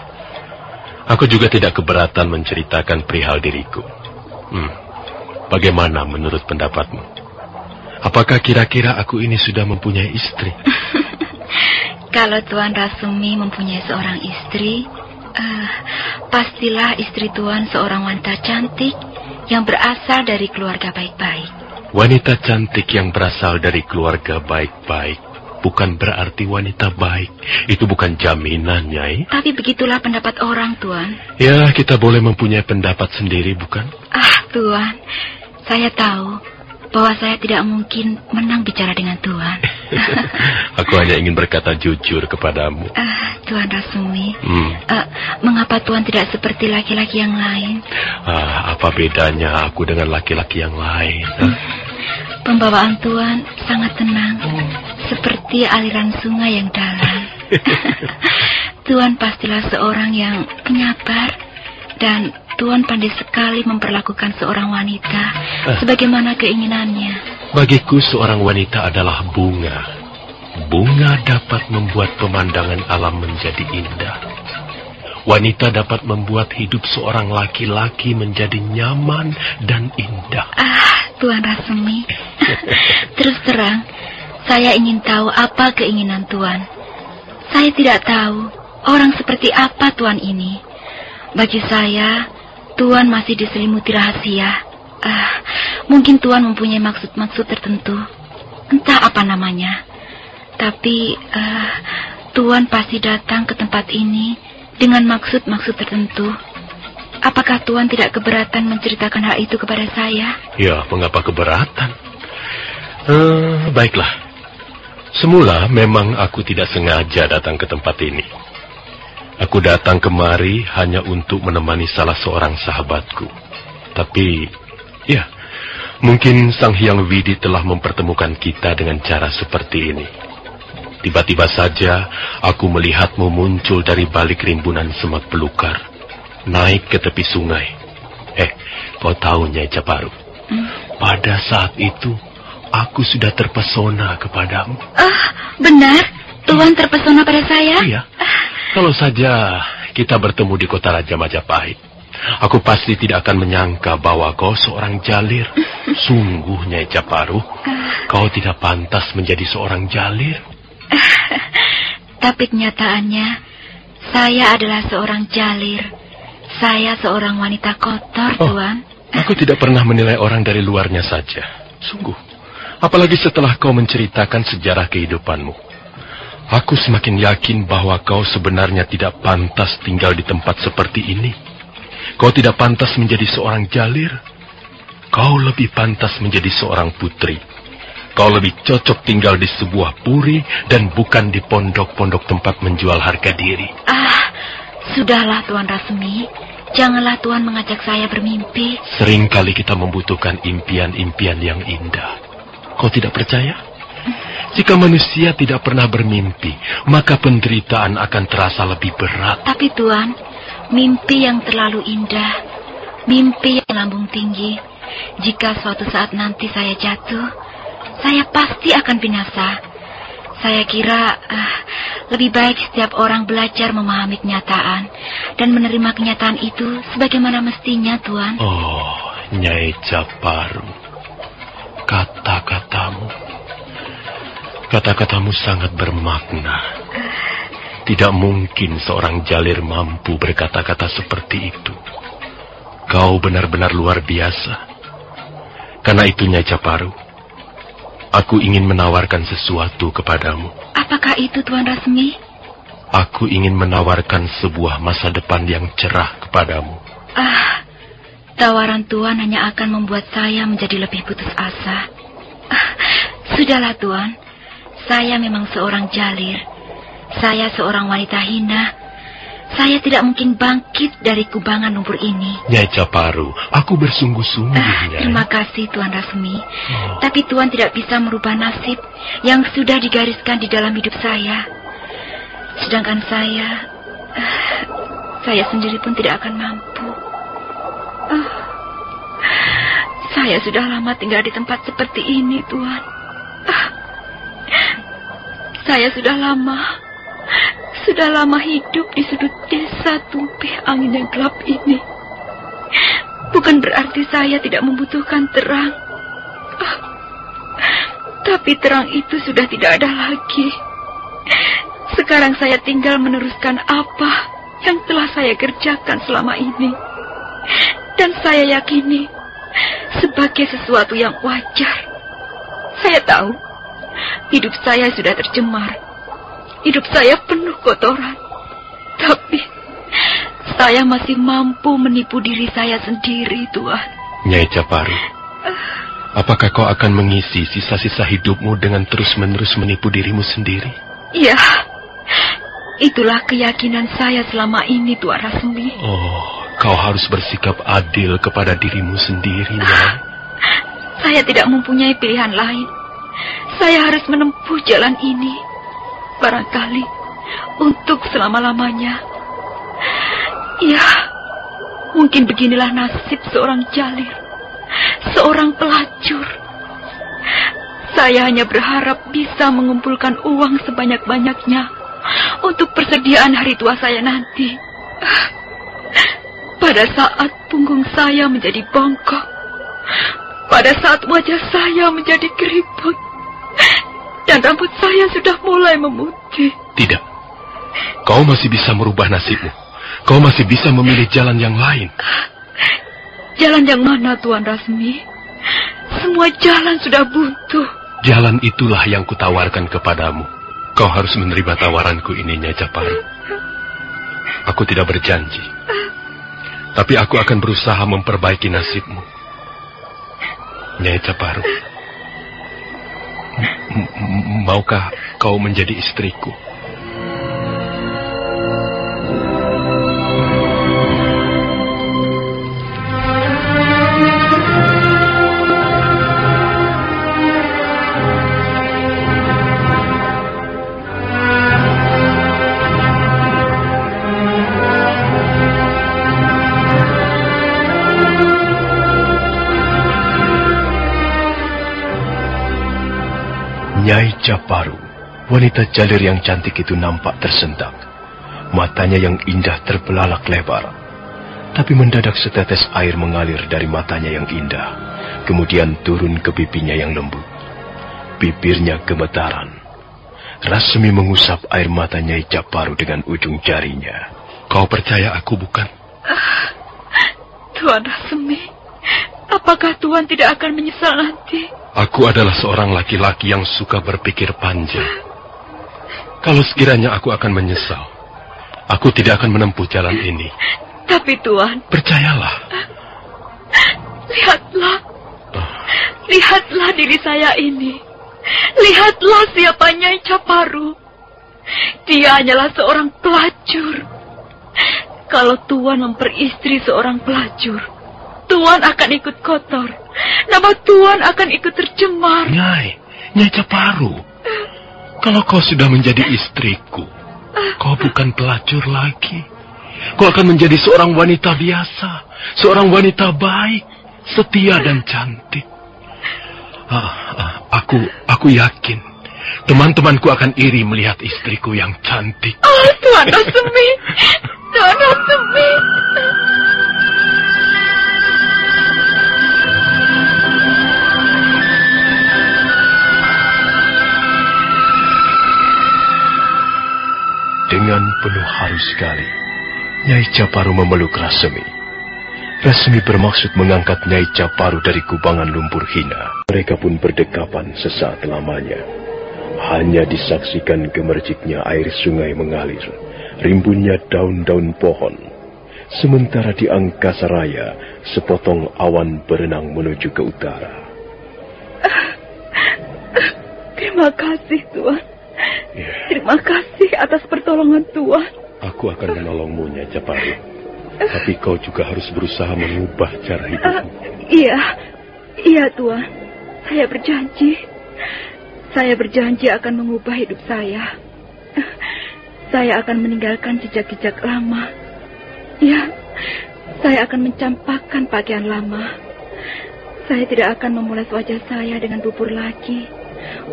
Aku juga tidak keberatan menceritakan perihal diriku. Hmm. Bagaimana menurut pendapatmu? Apakah kira-kira aku ini sudah mempunyai istri? [laughs] Kalau Tuan Rasumi mempunyai seorang istri, uh, pastilah istri Tuan seorang wanita cantik yang berasal dari keluarga baik-baik. Wanita cantik yang berasal dari keluarga baik-baik bukan berarti wanita baik. Itu bukan jaminan, Nyai. Tapi begitulah pendapat orang, Tuan. Ya, kita boleh mempunyai pendapat sendiri, bukan? Ah, Tuan. Saya tahu bahwa saya tidak mungkin menang bicara dengan Tuan. [laughs] Aku hanya ingin berkata jujur kepadamu. Uh, Tuan Rasumi, hmm. uh, mengapa Tuan tidak seperti laki-laki yang lain? Uh, apa bedanya aku dengan laki-laki yang lain? Uh? Pembawaan Tuan sangat tenang, hmm. seperti aliran sungai yang dalam. [laughs] [laughs] Tuan pastilah seorang yang penyabar dan Tuan pandai sekali memperlakukan seorang wanita eh. sebagaimana keinginannya. Bagiku seorang wanita adalah bunga. Bunga dapat membuat pemandangan alam menjadi indah. Wanita dapat membuat hidup seorang laki-laki menjadi nyaman dan indah. Ah, Tuan Rasemi. [laughs] Terus terang, saya ingin tahu apa keinginan Tuan. Saya tidak tahu orang seperti apa Tuan ini. Bagi saya, Tuan masih diselimuti rahasia. Uh, mungkin Tuan mempunyai maksud-maksud tertentu. Entah apa namanya. Tapi uh, Tuan pasti datang ke tempat ini dengan maksud-maksud tertentu. Apakah Tuan tidak keberatan menceritakan hal itu kepada saya? Ya, mengapa keberatan? Uh, baiklah. Semula memang aku tidak sengaja datang ke tempat ini. Aku datang kemari hanya untuk menemani salah seorang sahabatku. Tapi, ya, mungkin Sang Hyang Widi telah mempertemukan kita dengan cara seperti ini. Tiba-tiba saja aku melihatmu muncul dari balik rimbunan semak belukar, naik ke tepi sungai. Eh, kau tahu Nyai Caparu? Hmm? Pada saat itu, aku sudah terpesona kepadamu. Ah, benar? Tuan terpesona pada saya? Iya. Kalau saja kita bertemu di kota Raja Majapahit, aku pasti tidak akan menyangka bahwa kau seorang jalir. [laughs] Sungguh, Nyai Japaru, kau tidak pantas menjadi seorang jalir. [laughs] Tapi kenyataannya, saya adalah seorang jalir. Saya seorang wanita kotor, oh, Tuan. Aku tidak pernah menilai orang dari luarnya saja. Sungguh. Apalagi setelah kau menceritakan sejarah kehidupanmu. Aku semakin yakin bahwa kau sebenarnya tidak pantas tinggal di tempat seperti ini. Kau tidak pantas menjadi seorang jalir. Kau lebih pantas menjadi seorang putri. Kau lebih cocok tinggal di sebuah puri dan bukan di pondok-pondok tempat menjual harga diri. Ah, sudahlah Tuan Rasmi. Janganlah Tuan mengajak saya bermimpi. Seringkali kita membutuhkan impian-impian yang indah. Kau tidak percaya? Jika manusia tidak pernah bermimpi, maka penderitaan akan terasa lebih berat. Tapi Tuan, mimpi yang terlalu indah, mimpi yang lambung tinggi, jika suatu saat nanti saya jatuh, saya pasti akan binasa. Saya kira uh, lebih baik setiap orang belajar memahami kenyataan dan menerima kenyataan itu sebagaimana mestinya, Tuan. Oh, Nyai Japaru, kata-katamu Kata-katamu sangat bermakna. Tidak mungkin seorang jalir mampu berkata-kata seperti itu. Kau benar-benar luar biasa. Karena itu Nyai Caparu, aku ingin menawarkan sesuatu kepadamu. Apakah itu Tuan Rasmi? Aku ingin menawarkan sebuah masa depan yang cerah kepadamu. Ah, tawaran Tuan hanya akan membuat saya menjadi lebih putus asa. Ah, sudahlah Tuan, saya memang seorang jalir. Saya seorang wanita hina. Saya tidak mungkin bangkit dari kubangan lumpur ini. Nyai Caparu, aku bersungguh-sungguh, ah, Terima kasih, Tuan Rasmi. Oh. Tapi Tuan tidak bisa merubah nasib yang sudah digariskan di dalam hidup saya. Sedangkan saya... Uh, saya sendiri pun tidak akan mampu. Ah, saya sudah lama tinggal di tempat seperti ini, Tuhan. Ah, saya sudah lama, sudah lama hidup di sudut desa tumpih angin yang gelap ini. Bukan berarti saya tidak membutuhkan terang. Ah, tapi terang itu sudah tidak ada lagi. Sekarang saya tinggal meneruskan apa yang telah saya kerjakan selama ini. Dan saya yakini sebagai sesuatu yang wajar. Saya tahu hidup saya sudah tercemar. Hidup saya penuh kotoran. Tapi saya masih mampu menipu diri saya sendiri, Tuhan. Nyai Caparu, apakah kau akan mengisi sisa-sisa hidupmu dengan terus-menerus menipu dirimu sendiri? Iya, itulah keyakinan saya selama ini, Tuan Rasmi. Oh, kau harus bersikap adil kepada dirimu sendiri, Nyai. [laughs] Saya tidak mempunyai pilihan lain. Saya harus menempuh jalan ini. Barangkali untuk selama-lamanya. Ya, mungkin beginilah nasib seorang jalir. Seorang pelacur. Saya hanya berharap bisa mengumpulkan uang sebanyak-banyaknya untuk persediaan hari tua saya nanti. Pada saat punggung saya menjadi bongkok, pada saat wajah saya menjadi keriput, dan rambut saya sudah mulai memutih. Tidak. Kau masih bisa merubah nasibmu. Kau masih bisa memilih jalan yang lain. Jalan yang mana, Tuan Rasmi? Semua jalan sudah buntu. Jalan itulah yang kutawarkan kepadamu. Kau harus menerima tawaranku ini, Nyai. Aku tidak berjanji. Tapi aku akan berusaha memperbaiki nasibmu. Nyai Caparu. Maukah kau menjadi istriku? Nyai Caparu, wanita jalir yang cantik itu nampak tersentak. Matanya yang indah terbelalak lebar. Tapi mendadak setetes air mengalir dari matanya yang indah, kemudian turun ke pipinya yang lembut. Bibirnya gemetaran. Rasmi mengusap air mata Nyai Caparu dengan ujung jarinya. Kau percaya aku bukan? Tuan Rasmi, apakah Tuan tidak akan menyesal nanti? Aku adalah seorang laki-laki yang suka berpikir panjang. Kalau sekiranya aku akan menyesal, aku tidak akan menempuh jalan ini. Tapi Tuan, Percayalah, lihatlah. Lihatlah diri saya ini. Lihatlah siapa Nyai Caparu. Dia hanyalah seorang pelacur. Kalau Tuan memperistri seorang pelacur, Tuan akan ikut kotor. Nama Tuan akan ikut tercemar. Nyai, Nyai Caparu. Kalau kau sudah menjadi istriku, kau bukan pelacur lagi. Kau akan menjadi seorang wanita biasa, seorang wanita baik, setia dan cantik. Ah, ah, aku, aku yakin teman-temanku akan iri melihat istriku yang cantik. Oh, Tuan Rasemi. Tuan Rasemi. Dengan penuh haru sekali, Nyai Caparu memeluk Rasemi. Rasemi bermaksud mengangkat Nyai Caparu dari kubangan lumpur hina. Mereka pun berdekapan sesaat lamanya. Hanya disaksikan gemerciknya air sungai mengalir, rimbunnya daun-daun pohon. Sementara di angkasa raya, sepotong awan berenang menuju ke utara. [laughs] Terima kasih, Tuan. Ya, Terima kasih atas pertolongan Tuan. aku akan menolongmu, Nyai Caparu. Tapi kau juga harus berusaha mengubah cara hidupmu. iya, iya Tuan. Saya berjanji. Saya berjanji akan mengubah hidup saya. Saya akan meninggalkan jejak-jejak lama. Ya, saya akan mencampakkan pakaian lama. Saya tidak akan memulas wajah saya dengan bubur lagi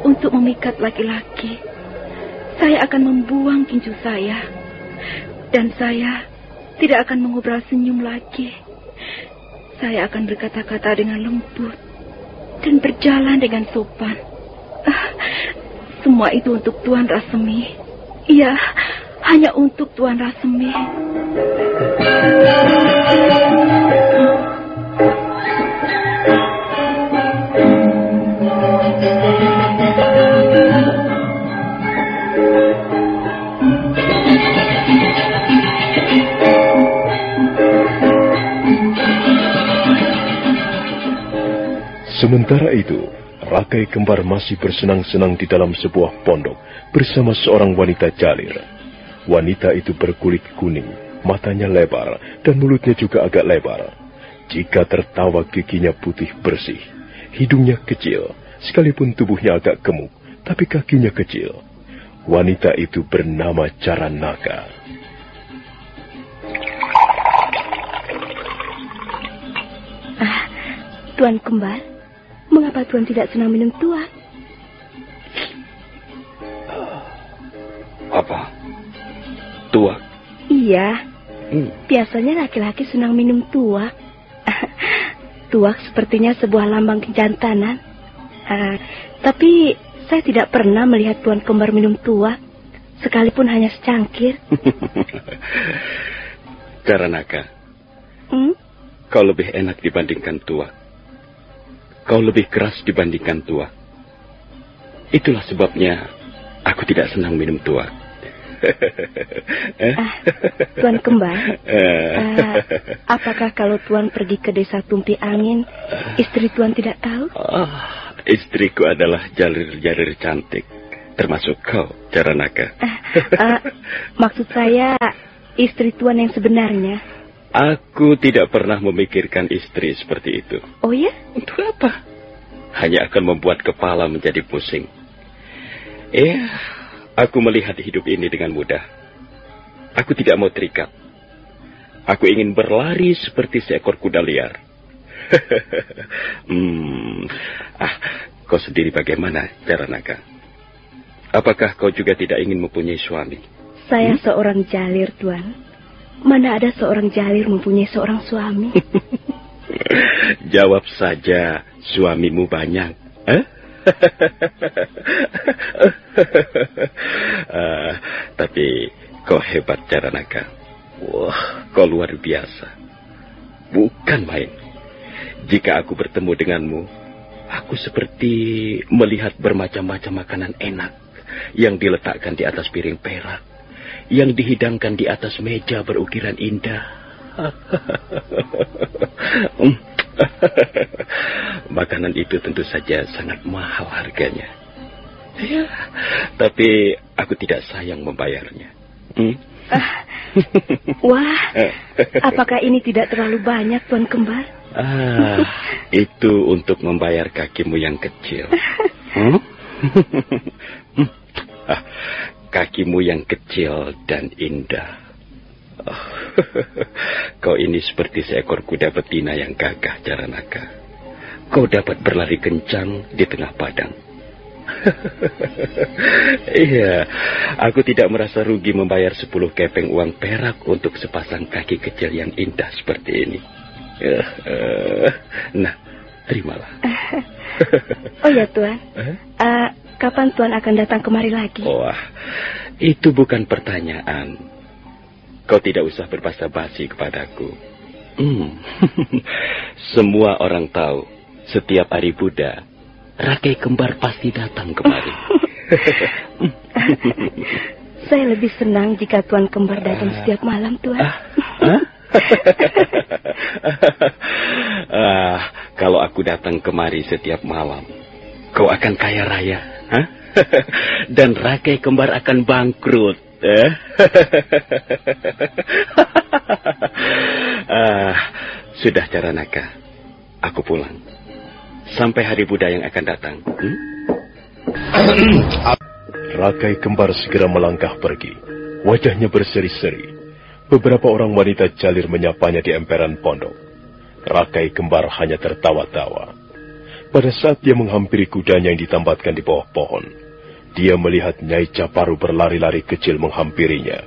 untuk memikat laki-laki. Saya akan membuang kincu saya. Dan saya tidak akan mengubah senyum lagi. Saya akan berkata-kata dengan lembut dan berjalan dengan sopan. Ah, semua itu untuk Tuan Rasemi. Iya, hanya untuk Tuan Rasemi. Sementara itu, Rakai kembar masih bersenang-senang di dalam sebuah pondok bersama seorang wanita jalir. Wanita itu berkulit kuning, matanya lebar, dan mulutnya juga agak lebar. Jika tertawa giginya putih bersih, hidungnya kecil, sekalipun tubuhnya agak gemuk, tapi kakinya kecil. Wanita itu bernama Caranaka. Ah, Tuan Kembar, Mengapa Tuan tidak senang minum tua? Apa? Tua? Iya. Hmm. Biasanya laki-laki senang minum tua. [laughs] tuak sepertinya sebuah lambang kejantanan. Uh, tapi saya tidak pernah melihat Tuan kembar minum tua, sekalipun hanya secangkir. [laughs] Karanaka, hmm? kau lebih enak dibandingkan tua. Kau lebih keras dibandingkan tua. Itulah sebabnya aku tidak senang minum tua. eh? ah, tuan kembar, uh, apakah kalau Tuan pergi ke desa Tumpi Angin, istri Tuan tidak tahu? Oh, istriku adalah jalir-jalir cantik, termasuk kau, Caranaka. Uh, uh, maksud saya, istri Tuan yang sebenarnya. Aku tidak pernah memikirkan istri seperti itu. Oh ya? Untuk apa? Hanya akan membuat kepala menjadi pusing. Eh, aku melihat hidup ini dengan mudah. Aku tidak mau terikat. Aku ingin berlari seperti seekor kuda liar. [laughs] hmm, ah, kau sendiri bagaimana, cara naga? Apakah kau juga tidak ingin mempunyai suami? Saya hmm? seorang jalir, Tuan. Mana ada seorang jalir mempunyai seorang suami? [laughs] Jawab saja, suamimu banyak. Eh? uh, [laughs] tapi kau hebat cara naga. Wah, kau luar biasa. Bukan main. Jika aku bertemu denganmu, aku seperti melihat bermacam-macam makanan enak yang diletakkan di atas piring perak yang dihidangkan di atas meja berukiran indah. Makanan itu tentu saja sangat mahal harganya. Ya, tapi aku tidak sayang membayarnya. Hmm? Uh, wah, apakah ini tidak terlalu banyak, Tuan Kembar? Ah, itu untuk membayar kakimu yang kecil. [laughs] Hmm? ah, kakimu yang kecil dan indah. Oh, [laughs] kau ini seperti seekor kuda betina yang gagah, Jaranaka. Kau dapat berlari kencang di tengah padang. [laughs] iya, aku tidak merasa rugi membayar sepuluh kepeng uang perak untuk sepasang kaki kecil yang indah seperti ini. [laughs] nah, terimalah. oh ya, Tuan. Uh, Kapan Tuan akan datang kemari lagi? Wah, itu bukan pertanyaan. Kau tidak usah berbahasa basi kepadaku. Hmm. [laughs] Semua orang tahu, setiap hari Buddha, Rakai kembar pasti datang kemari. [laughs] Saya lebih senang jika Tuan kembar datang setiap malam, Tuan. Ah, [laughs] ah, kalau aku datang kemari setiap malam, kau akan kaya raya. Hah? [laughs] Dan Rakai kembar akan bangkrut. [laughs] Ah, sudah cara naka. Aku pulang. Sampai hari Buddha yang akan datang. Hmm? [coughs] Rakai kembar segera melangkah pergi. Wajahnya berseri-seri. Beberapa orang wanita jalir menyapanya di emperan pondok. Rakai kembar hanya tertawa-tawa. Pada saat dia menghampiri kudanya yang ditambatkan di bawah pohon, dia melihat Nyai Caparu berlari-lari kecil menghampirinya.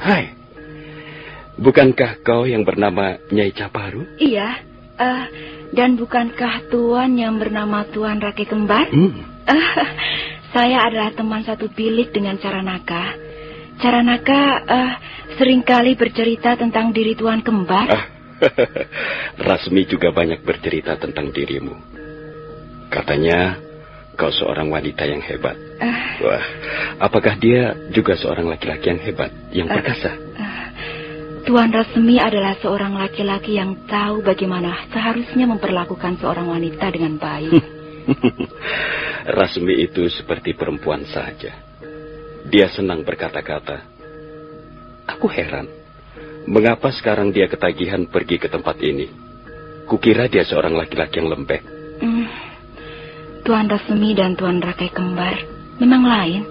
Hai, bukankah kau yang bernama Nyai Caparu? Iya, uh, dan bukankah Tuan yang bernama Tuan Rakai Kembar? Hmm. Uh, saya adalah teman satu bilik dengan Caranaka. Caranaka uh, sering kali bercerita tentang diri Tuan Kembar. Ah, [laughs] Rasmi juga banyak bercerita tentang dirimu. Katanya kau seorang wanita yang hebat. Uh, Wah, apakah dia juga seorang laki-laki yang hebat, yang Ah. perkasa? uh, Tuan Rasmi adalah seorang laki-laki yang tahu bagaimana seharusnya memperlakukan seorang wanita dengan baik. [laughs] Rasmi itu seperti perempuan saja. Dia senang berkata-kata. Aku heran. Mengapa sekarang dia ketagihan pergi ke tempat ini? Kukira dia seorang laki-laki yang lembek. Hmm, Tuan Rasmi dan Tuan Rakai Kembar memang lain.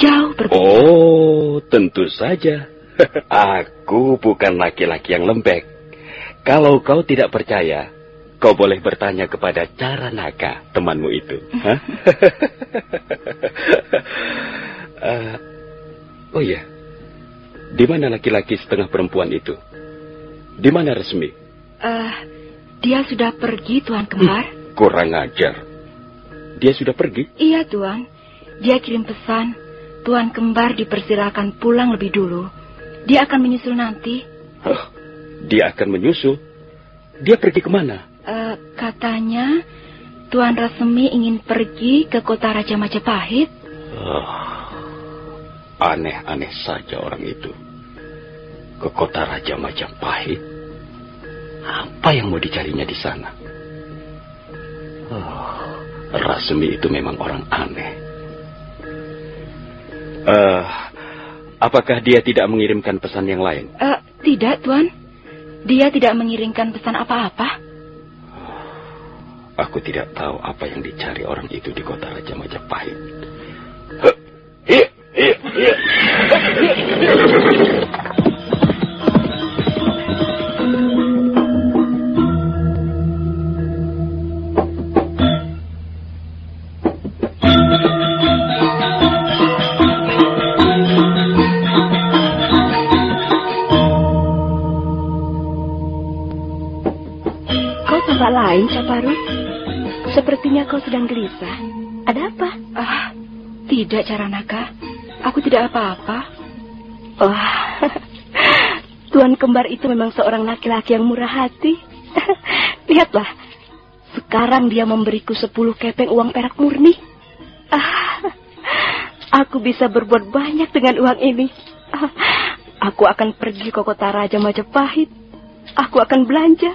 Jauh berbeda. Oh, tentu saja. [laughs] Aku bukan laki-laki yang lembek. Kalau kau tidak percaya, kau boleh bertanya kepada Caranaka, temanmu itu. Hah? Eh, [laughs] [laughs] oh iya, di mana laki-laki setengah perempuan itu? Di mana resmi? Eh, dia sudah pergi, Tuan Kembar. Kurang ajar. Dia sudah pergi? Iya, Tuan. Dia kirim pesan. Tuan Kembar dipersilakan pulang lebih dulu. Dia akan menyusul nanti. Huh, dia akan menyusul. Dia pergi ke mana? Eh, katanya Tuan Rasmi ingin pergi ke kota Raja Majapahit. Ah, Aneh-aneh saja orang itu. Ke kota Raja Majapahit. Apa yang mau dicarinya di sana? Oh, Rasmi itu memang orang aneh. Eh, apakah dia tidak mengirimkan pesan yang lain? Eh, tidak, Tuan. Dia tidak mengirimkan pesan apa-apa. Aku tidak tahu apa yang dicari orang itu di kota Raja Majapahit. Kau tampak lain, Caparu. Sepertinya kau sedang gelisah. Ada apa? Ah, tidak, Caranaka. Aku tidak apa-apa. Wah, [laughs] Tuan kembar itu memang seorang laki-laki yang murah hati. [laughs] Lihatlah, sekarang dia memberiku sepuluh kepeng uang perak murni. Ah, aku bisa berbuat banyak dengan uang ini. Ah, aku akan pergi ke kota Raja Majapahit. Aku akan belanja.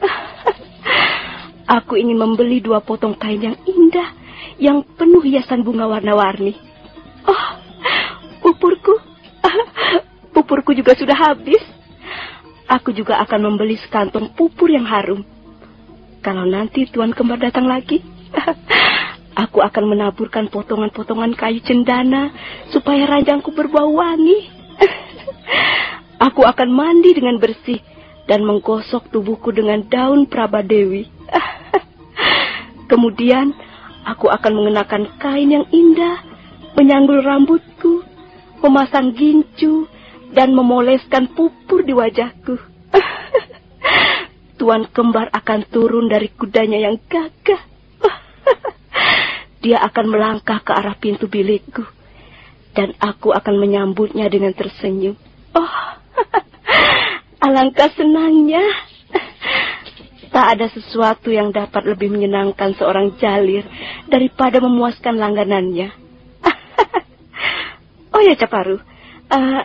[laughs] Aku ingin membeli dua potong kain yang indah, yang penuh hiasan bunga warna-warni. Oh, pupurku. [laughs] Pupurku juga sudah habis. Aku juga akan membeli sekantong pupur yang harum. Kalau nanti Tuan Kembar datang lagi, [laughs] aku akan menaburkan potongan-potongan kayu cendana supaya ranjangku berbau wangi. [laughs] Aku akan mandi dengan bersih dan menggosok tubuhku dengan daun prabadewi. Kemudian aku akan mengenakan kain yang indah, menyanggul rambutku, memasang gincu, dan memoleskan pupur di wajahku. [laughs] Tuan kembar akan turun dari kudanya yang gagah. [laughs] Dia akan melangkah ke arah pintu bilikku. Dan aku akan menyambutnya dengan tersenyum. Oh, [laughs] alangkah senangnya. Tak ada sesuatu yang dapat lebih menyenangkan seorang jalir daripada memuaskan langganannya. Oh ya, Caparu. Uh,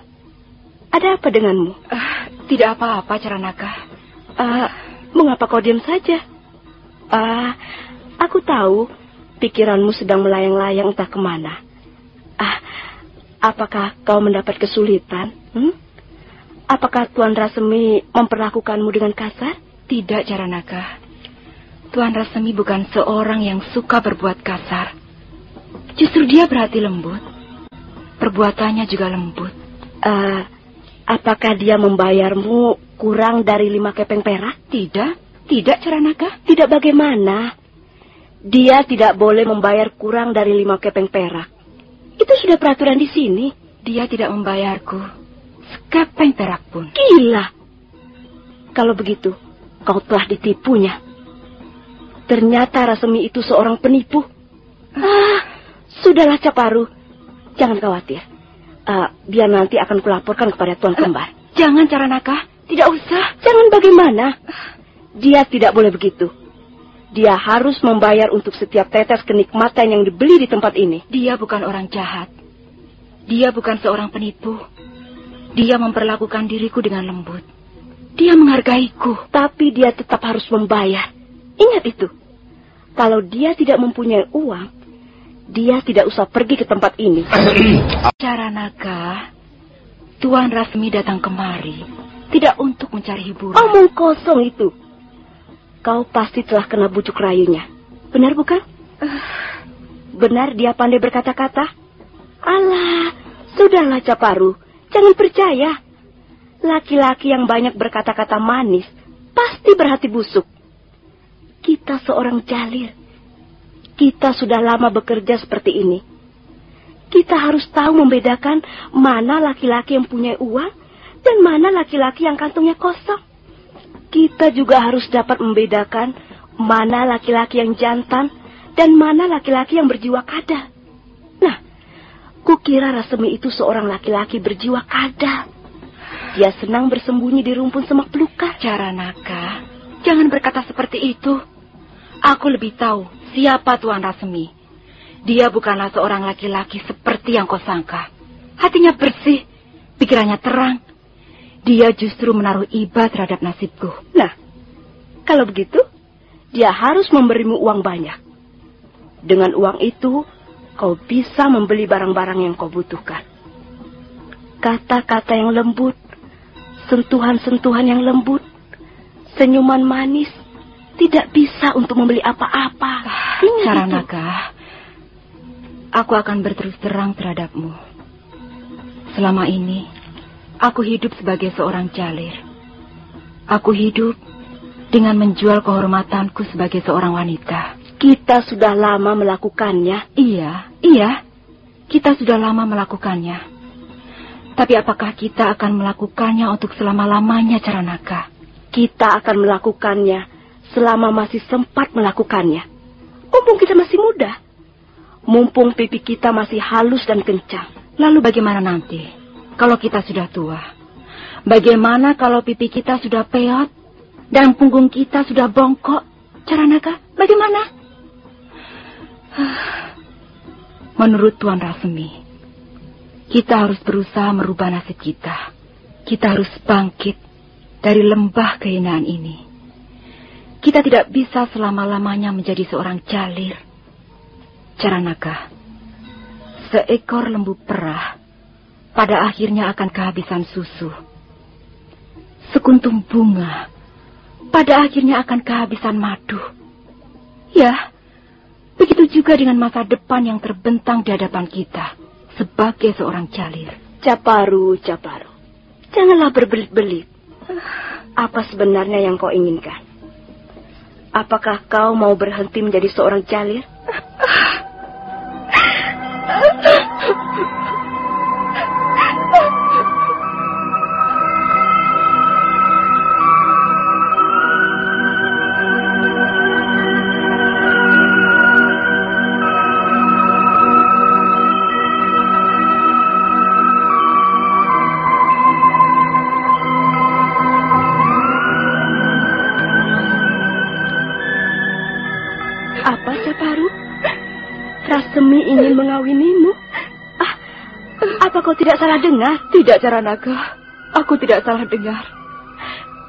ada apa denganmu? Ah, tidak apa-apa, Caranaka. Uh, mengapa kau diam saja? Ah, aku tahu pikiranmu sedang melayang-layang entah ke mana. Ah, apakah kau mendapat kesulitan? Hmm? Apakah Tuan Rasemi memperlakukanmu dengan kasar? Tidak, Caranaka. Tuan Rasemi bukan seorang yang suka berbuat kasar. Justru dia berhati lembut. Perbuatannya juga lembut. Uh, apakah dia membayarmu kurang dari lima kepeng perak? Tidak, tidak Caranaka. Tidak bagaimana? Dia tidak boleh membayar kurang dari lima kepeng perak. Itu sudah peraturan di sini. Dia tidak membayarku. Sekepeng perak pun. Gila. Kalau begitu, kau telah ditipunya. Ternyata Rasemi itu seorang penipu. Ah, sudahlah Caparu. Jangan khawatir. Uh, biar nanti akan kulaporkan kepada Tuan Kembar. Jangan Caranaka. Tidak usah. Jangan bagaimana. Dia tidak boleh begitu. Dia harus membayar untuk setiap tetes kenikmatan yang dibeli di tempat ini. Dia bukan orang jahat. Dia bukan seorang penipu. Dia memperlakukan diriku dengan lembut. Dia menghargaiku. Tapi dia tetap harus membayar. Ingat itu. Kalau dia tidak mempunyai uang, dia tidak usah pergi ke tempat ini. [clears throat] Cara naga, Tuan Rasmi datang kemari. Tidak untuk mencari hiburan. Omong kosong itu. Kau pasti telah kena bujuk rayunya. Benar bukan? Uh, [sighs] benar dia pandai berkata-kata? Alah, sudahlah Caparu. Jangan percaya. Laki-laki yang banyak berkata-kata manis pasti berhati busuk. Kita seorang jalir. Kita sudah lama bekerja seperti ini. Kita harus tahu membedakan mana laki-laki yang punya uang dan mana laki-laki yang kantongnya kosong kita juga harus dapat membedakan mana laki-laki yang jantan dan mana laki-laki yang berjiwa kada. Nah, kukira Rasemi itu seorang laki-laki berjiwa kada. Dia senang bersembunyi di rumpun semak belukar. Cara Naka, jangan berkata seperti itu. Aku lebih tahu siapa Tuan Rasemi. Dia bukanlah seorang laki-laki seperti yang kau sangka. Hatinya bersih, pikirannya terang, dia justru menaruh iba terhadap nasibku. Nah, kalau begitu, dia harus memberimu uang banyak. Dengan uang itu, kau bisa membeli barang-barang yang kau butuhkan. Kata-kata yang lembut, sentuhan-sentuhan yang lembut, senyuman manis, tidak bisa untuk membeli apa-apa. Ah, Ingat naga, aku akan berterus terang terhadapmu. Selama ini, Aku hidup sebagai seorang jalir. Aku hidup dengan menjual kehormatanku sebagai seorang wanita. Kita sudah lama melakukannya. Iya, iya. Kita sudah lama melakukannya. Tapi apakah kita akan melakukannya untuk selama-lamanya, Caranaka? Kita akan melakukannya selama masih sempat melakukannya. Mumpung kita masih muda. Mumpung pipi kita masih halus dan kencang. Lalu bagaimana nanti? kalau kita sudah tua? Bagaimana kalau pipi kita sudah peot dan punggung kita sudah bongkok? Caranaka, bagaimana? [sighs] Menurut Tuan Rasmi, kita harus berusaha merubah nasib kita. Kita harus bangkit dari lembah kehinaan ini. Kita tidak bisa selama-lamanya menjadi seorang jalir. Caranaka, seekor lembu perah pada akhirnya akan kehabisan susu. Sekuntum bunga pada akhirnya akan kehabisan madu. Ya, begitu juga dengan masa depan yang terbentang di hadapan kita sebagai seorang jalir. Caparu, Caparu. Janganlah berbelit-belit. Apa sebenarnya yang kau inginkan? Apakah kau mau berhenti menjadi seorang jalir? [laughs] mengawinimu. Ah, apa kau tidak salah dengar? Tidak, Caranaga. Aku tidak salah dengar.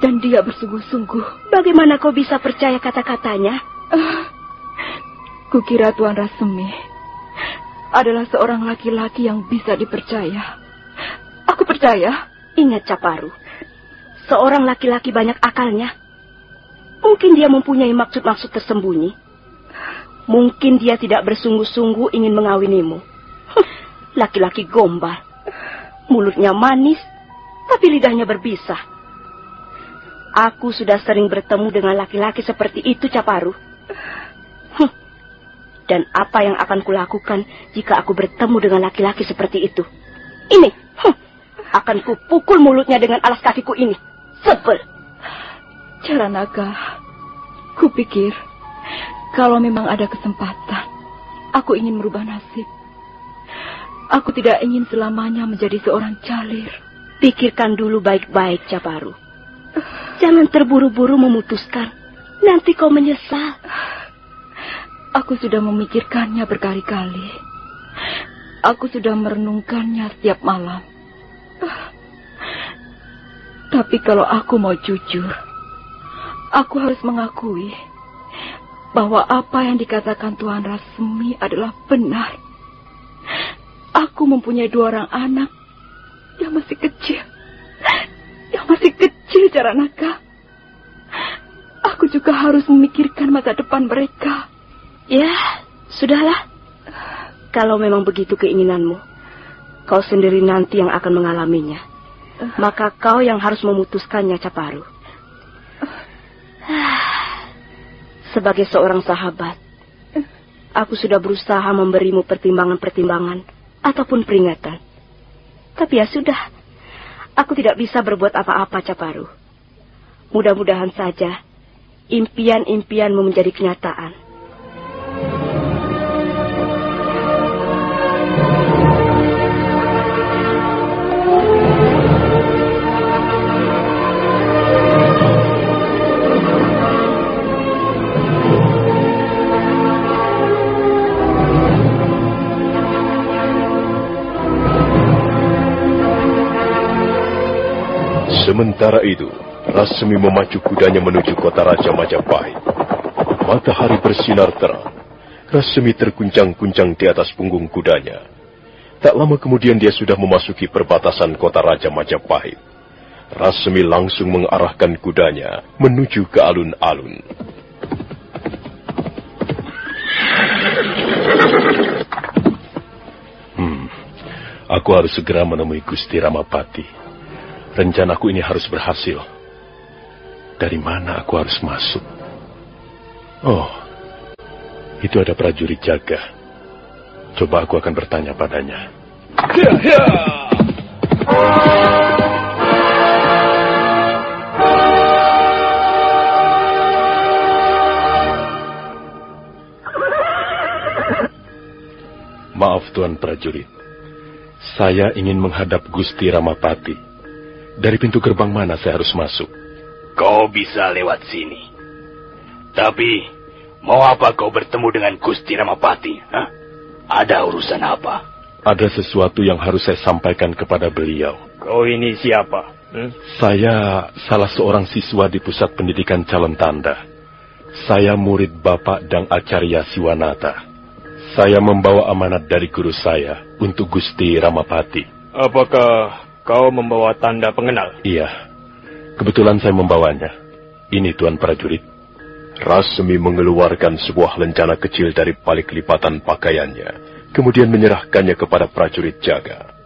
Dan dia bersungguh-sungguh. Bagaimana kau bisa percaya kata-katanya? Uh, kukira Tuan Rasemi adalah seorang laki-laki yang bisa dipercaya. Aku percaya. Ingat, Caparu. Seorang laki-laki banyak akalnya. Mungkin dia mempunyai maksud-maksud tersembunyi. Mungkin dia tidak bersungguh-sungguh ingin mengawinimu. Laki-laki gombal. Mulutnya manis, tapi lidahnya berbisa. Aku sudah sering bertemu dengan laki-laki seperti itu, Caparu. Dan apa yang akan kulakukan jika aku bertemu dengan laki-laki seperti itu? Ini, akan kupukul mulutnya dengan alas kakiku ini. Sebel. Caranaga, kupikir kalau memang ada kesempatan, aku ingin merubah nasib. Aku tidak ingin selamanya menjadi seorang calir. Pikirkan dulu baik-baik, Caparu. Jangan terburu-buru memutuskan. Nanti kau menyesal. Aku sudah memikirkannya berkali-kali. Aku sudah merenungkannya setiap malam. Tapi kalau aku mau jujur, aku harus mengakui bahwa apa yang dikatakan Tuhan Rasmi adalah benar. Aku mempunyai dua orang anak yang masih kecil. Yang masih kecil, Jaranaka. Aku juga harus memikirkan masa depan mereka. Ya, sudahlah. Kalau memang begitu keinginanmu, kau sendiri nanti yang akan mengalaminya. Maka kau yang harus memutuskannya, Caparu. Sebagai seorang sahabat, aku sudah berusaha memberimu pertimbangan-pertimbangan ataupun peringatan. Tapi ya sudah, aku tidak bisa berbuat apa-apa, Caparu. Mudah-mudahan saja impian-impianmu menjadi kenyataan. Sementara itu, Rasmi memacu kudanya menuju kota Raja Majapahit. Matahari bersinar terang. Rasmi terkuncang-kuncang di atas punggung kudanya. Tak lama kemudian dia sudah memasuki perbatasan kota Raja Majapahit. Rasmi langsung mengarahkan kudanya menuju ke alun-alun. Hmm, aku harus segera menemui Gusti Ramapati. Rencanaku ini harus berhasil. Dari mana aku harus masuk? Oh, itu ada prajurit jaga. Coba aku akan bertanya padanya. Ya, ya. Maaf Tuan prajurit. Saya ingin menghadap Gusti Ramapati. Dari pintu gerbang mana saya harus masuk? Kau bisa lewat sini. Tapi, mau apa kau bertemu dengan Gusti Ramapati? Hah? Ada urusan apa? Ada sesuatu yang harus saya sampaikan kepada beliau. Kau ini siapa? Hmm? Saya salah seorang siswa di pusat pendidikan calon tanda. Saya murid Bapak dan Acarya Siwanata. Saya membawa amanat dari guru saya untuk Gusti Ramapati. Apakah Kau membawa tanda pengenal? Iya. Kebetulan saya membawanya. Ini Tuan Prajurit. Rasmi mengeluarkan sebuah lencana kecil dari balik lipatan pakaiannya, kemudian menyerahkannya kepada prajurit jaga.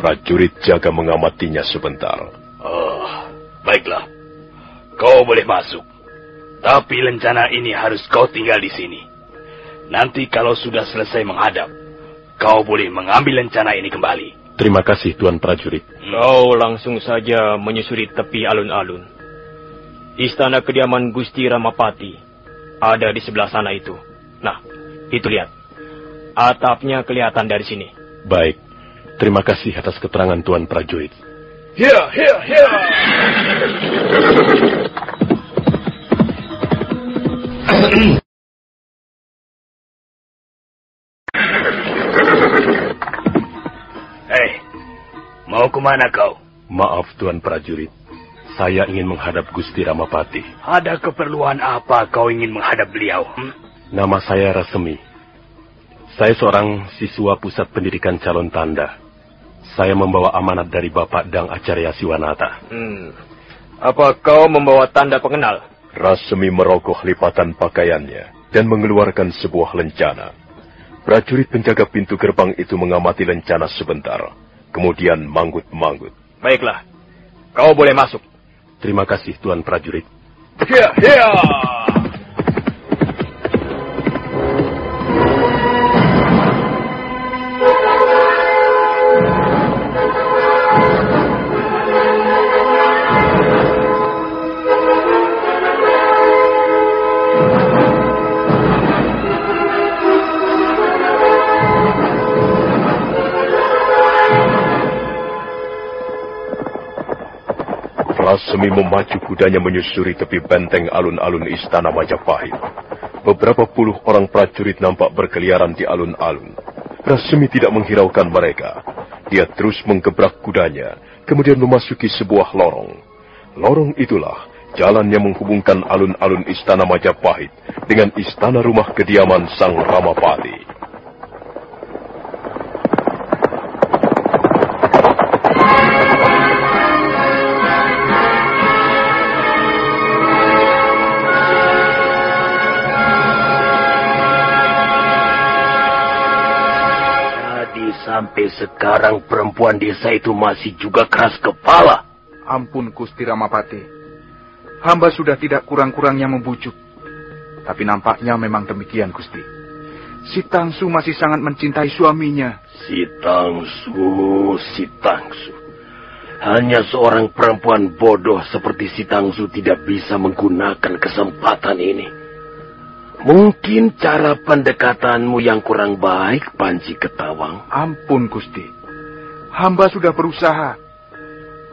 Prajurit jaga mengamatinya sebentar. Oh, baiklah. Kau boleh masuk. Tapi lencana ini harus kau tinggal di sini. Nanti kalau sudah selesai menghadap, kau boleh mengambil lencana ini kembali. Terima kasih, Tuan Prajurit. Kau langsung saja menyusuri tepi alun-alun. Istana kediaman Gusti Ramapati ada di sebelah sana itu. Nah, itu lihat. Atapnya kelihatan dari sini. Baik. Terima kasih atas keterangan Tuan Prajurit. Ya, ya, ya. Mau ke mana kau? Maaf Tuan Prajurit. Saya ingin menghadap Gusti Ramapati. Ada keperluan apa kau ingin menghadap beliau? Hmm? Nama saya Rasemi. Saya seorang siswa pusat pendidikan calon tanda. Saya membawa amanat dari Bapak Dang Acarya Siwanata. Hmm. Apa kau membawa tanda pengenal? Rasemi merogoh lipatan pakaiannya dan mengeluarkan sebuah lencana. Prajurit penjaga pintu gerbang itu mengamati lencana sebentar, kemudian manggut-manggut. Baiklah, kau boleh masuk. Terima kasih, Tuan Prajurit. Ya, ya. Rasemi memacu kudanya menyusuri tepi benteng alun-alun istana Majapahit. Beberapa puluh orang prajurit nampak berkeliaran di alun-alun. Rasemi tidak menghiraukan mereka. Dia terus menggebrak kudanya, kemudian memasuki sebuah lorong. Lorong itulah jalan yang menghubungkan alun-alun istana Majapahit dengan istana rumah kediaman Sang Ramapati. Sampai sekarang perempuan desa itu masih juga keras kepala. Ampun Gusti Ramapati. Hamba sudah tidak kurang-kurangnya membujuk. Tapi nampaknya memang demikian Gusti. Si Tangsu masih sangat mencintai suaminya. Si Tangsu, si Tangsu. Hanya seorang perempuan bodoh seperti si Tangsu tidak bisa menggunakan kesempatan ini. Mungkin cara pendekatanmu yang kurang baik, Panji Ketawang. Ampun, Gusti. Hamba sudah berusaha.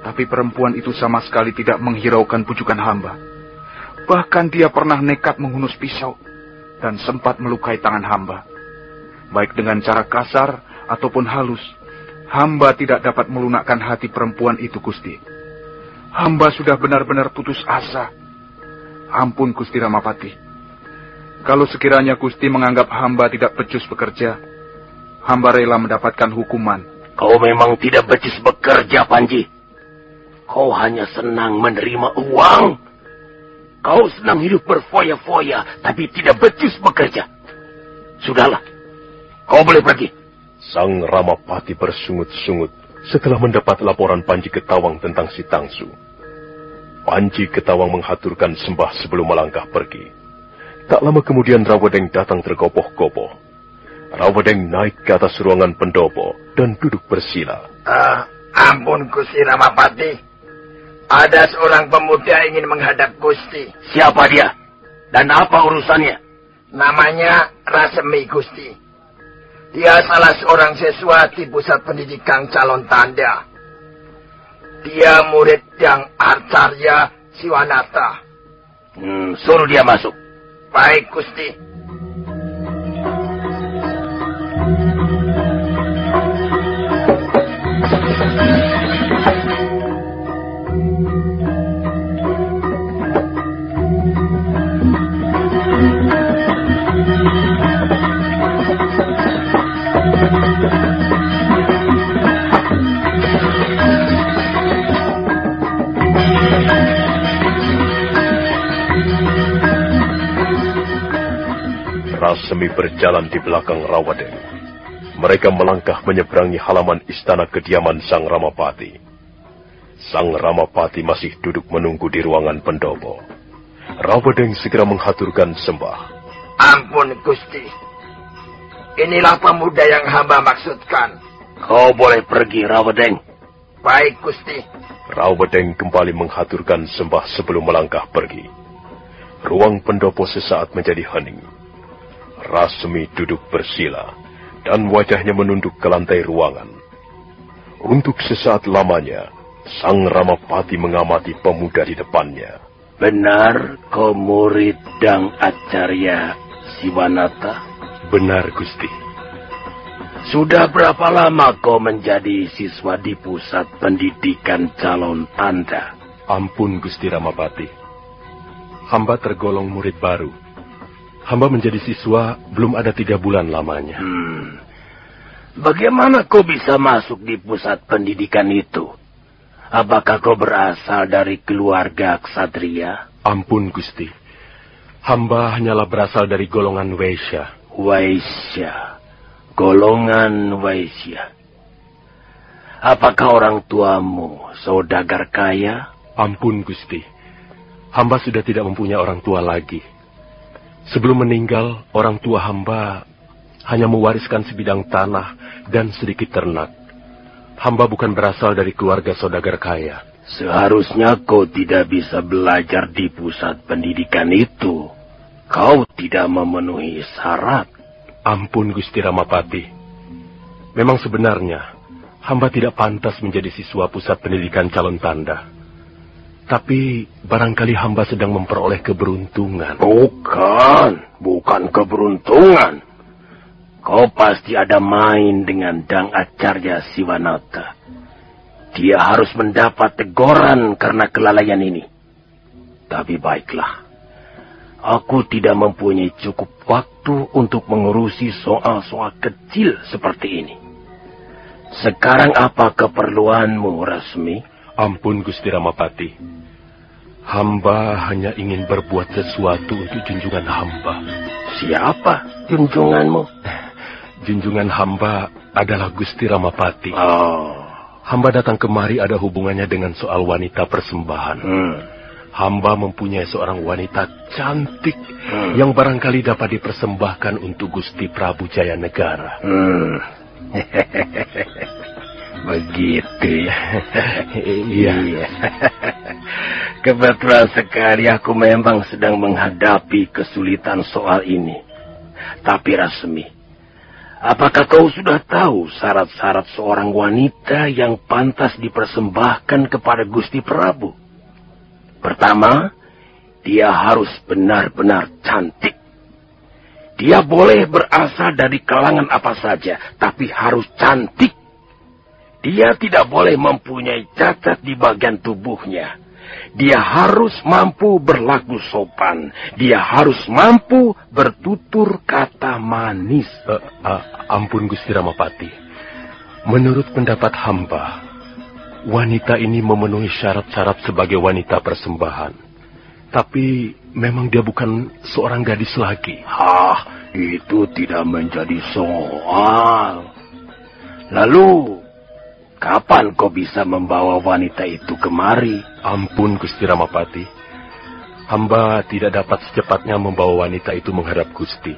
Tapi perempuan itu sama sekali tidak menghiraukan pujukan hamba. Bahkan dia pernah nekat menghunus pisau dan sempat melukai tangan hamba. Baik dengan cara kasar ataupun halus, hamba tidak dapat melunakkan hati perempuan itu, Gusti. Hamba sudah benar-benar putus asa. Ampun, Gusti Ramapati. Kalau sekiranya Gusti menganggap hamba tidak becus bekerja, hamba rela mendapatkan hukuman. Kau memang tidak becus bekerja, Panji. Kau hanya senang menerima uang. Kau senang hidup berfoya-foya, tapi tidak becus bekerja. Sudahlah, kau boleh pergi. Sang Ramapati bersungut-sungut setelah mendapat laporan Panji Ketawang tentang si Tangsu. Panji Ketawang menghaturkan sembah sebelum melangkah pergi. Tak lama kemudian Rawadeng datang tergopoh-gopoh. Rawadeng naik ke atas ruangan pendopo dan duduk bersila. Uh, ampun Gusti Ramapati. Ada seorang pemuda ingin menghadap Gusti. Siapa dia? Dan apa urusannya? Namanya Rasemi Gusti. Dia salah seorang siswa di pusat pendidikan calon tanda. Dia murid yang Arcarya Siwanata. Hmm, suruh dia masuk. Baik, Gusti. Semi berjalan di belakang Rawaden. Mereka melangkah menyeberangi halaman istana kediaman Sang Ramapati. Sang Ramapati masih duduk menunggu di ruangan pendopo. Rawadeng segera menghaturkan sembah. Ampun, Gusti. Inilah pemuda yang hamba maksudkan. Kau boleh pergi, Rawadeng. Baik, Gusti. Rawadeng kembali menghaturkan sembah sebelum melangkah pergi. Ruang pendopo sesaat menjadi hening. Rasmi duduk bersila dan wajahnya menunduk ke lantai ruangan. Untuk sesaat lamanya, Sang Ramapati mengamati pemuda di depannya. Benar kau murid Dang Acarya Siwanata? Benar, Gusti. Sudah berapa lama kau menjadi siswa di pusat pendidikan calon tanda? Ampun, Gusti Ramapati. Hamba tergolong murid baru. Hamba menjadi siswa belum ada tiga bulan lamanya. Hmm. Bagaimana kau bisa masuk di pusat pendidikan itu? Apakah kau berasal dari keluarga ksatria? Ampun, Gusti. Hamba hanyalah berasal dari golongan Waisya. Waisya. golongan Waisya. Apakah orang tuamu saudagar kaya? Ampun, Gusti. Hamba sudah tidak mempunyai orang tua lagi. Sebelum meninggal, orang tua hamba hanya mewariskan sebidang tanah dan sedikit ternak. Hamba bukan berasal dari keluarga saudagar kaya. Seharusnya kau tidak bisa belajar di pusat pendidikan itu. Kau tidak memenuhi syarat. Ampun Gusti Ramapati. Memang sebenarnya hamba tidak pantas menjadi siswa pusat pendidikan calon tanda. Tapi barangkali hamba sedang memperoleh keberuntungan. Bukan, bukan keberuntungan. Kau pasti ada main dengan Dang Acarya Siwanata. Dia harus mendapat teguran karena kelalaian ini. Tapi baiklah. Aku tidak mempunyai cukup waktu untuk mengurusi soal-soal kecil seperti ini. Sekarang apa keperluanmu, Rasmi? Ampun, Gusti Ramapati. Hamba hanya ingin berbuat sesuatu untuk junjungan hamba. Siapa junjunganmu? Junjungan hamba adalah Gusti Ramapati. Oh. Hamba datang kemari ada hubungannya dengan soal wanita persembahan. Hmm. Hamba mempunyai seorang wanita cantik Hmm. yang barangkali dapat dipersembahkan untuk Gusti Prabu Jaya Negara. Hmm. [laughs] Begitu ya. [laughs] Iya. Kebetulan sekali aku memang sedang menghadapi kesulitan soal ini. Tapi Rasmi, apakah kau sudah tahu syarat-syarat seorang wanita yang pantas dipersembahkan kepada Gusti Prabu? Pertama, dia harus benar-benar cantik. Dia boleh berasal dari kalangan apa saja, tapi harus cantik. Dia tidak boleh mempunyai cacat di bagian tubuhnya. Dia harus mampu berlaku sopan. Dia harus mampu bertutur kata manis. Uh, uh, ampun Gusti Ramapati. Menurut pendapat hamba, wanita ini memenuhi syarat-syarat sebagai wanita persembahan. Tapi memang dia bukan seorang gadis lagi. Hah, itu tidak menjadi soal. Lalu, kapan kau bisa membawa wanita itu kemari? Ampun Gusti Ramapati. Hamba tidak dapat secepatnya membawa wanita itu menghadap Gusti.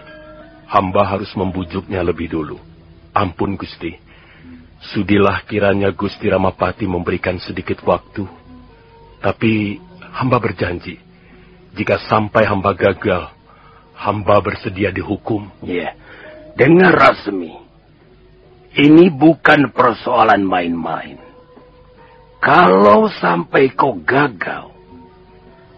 Hamba harus membujuknya lebih dulu. Ampun Gusti. Sudilah kiranya Gusti Ramapati memberikan sedikit waktu. Tapi hamba berjanji, jika sampai hamba gagal, hamba bersedia dihukum. Ya, dengar Rasmi. Ini bukan persoalan main-main. Kalau sampai kau gagal,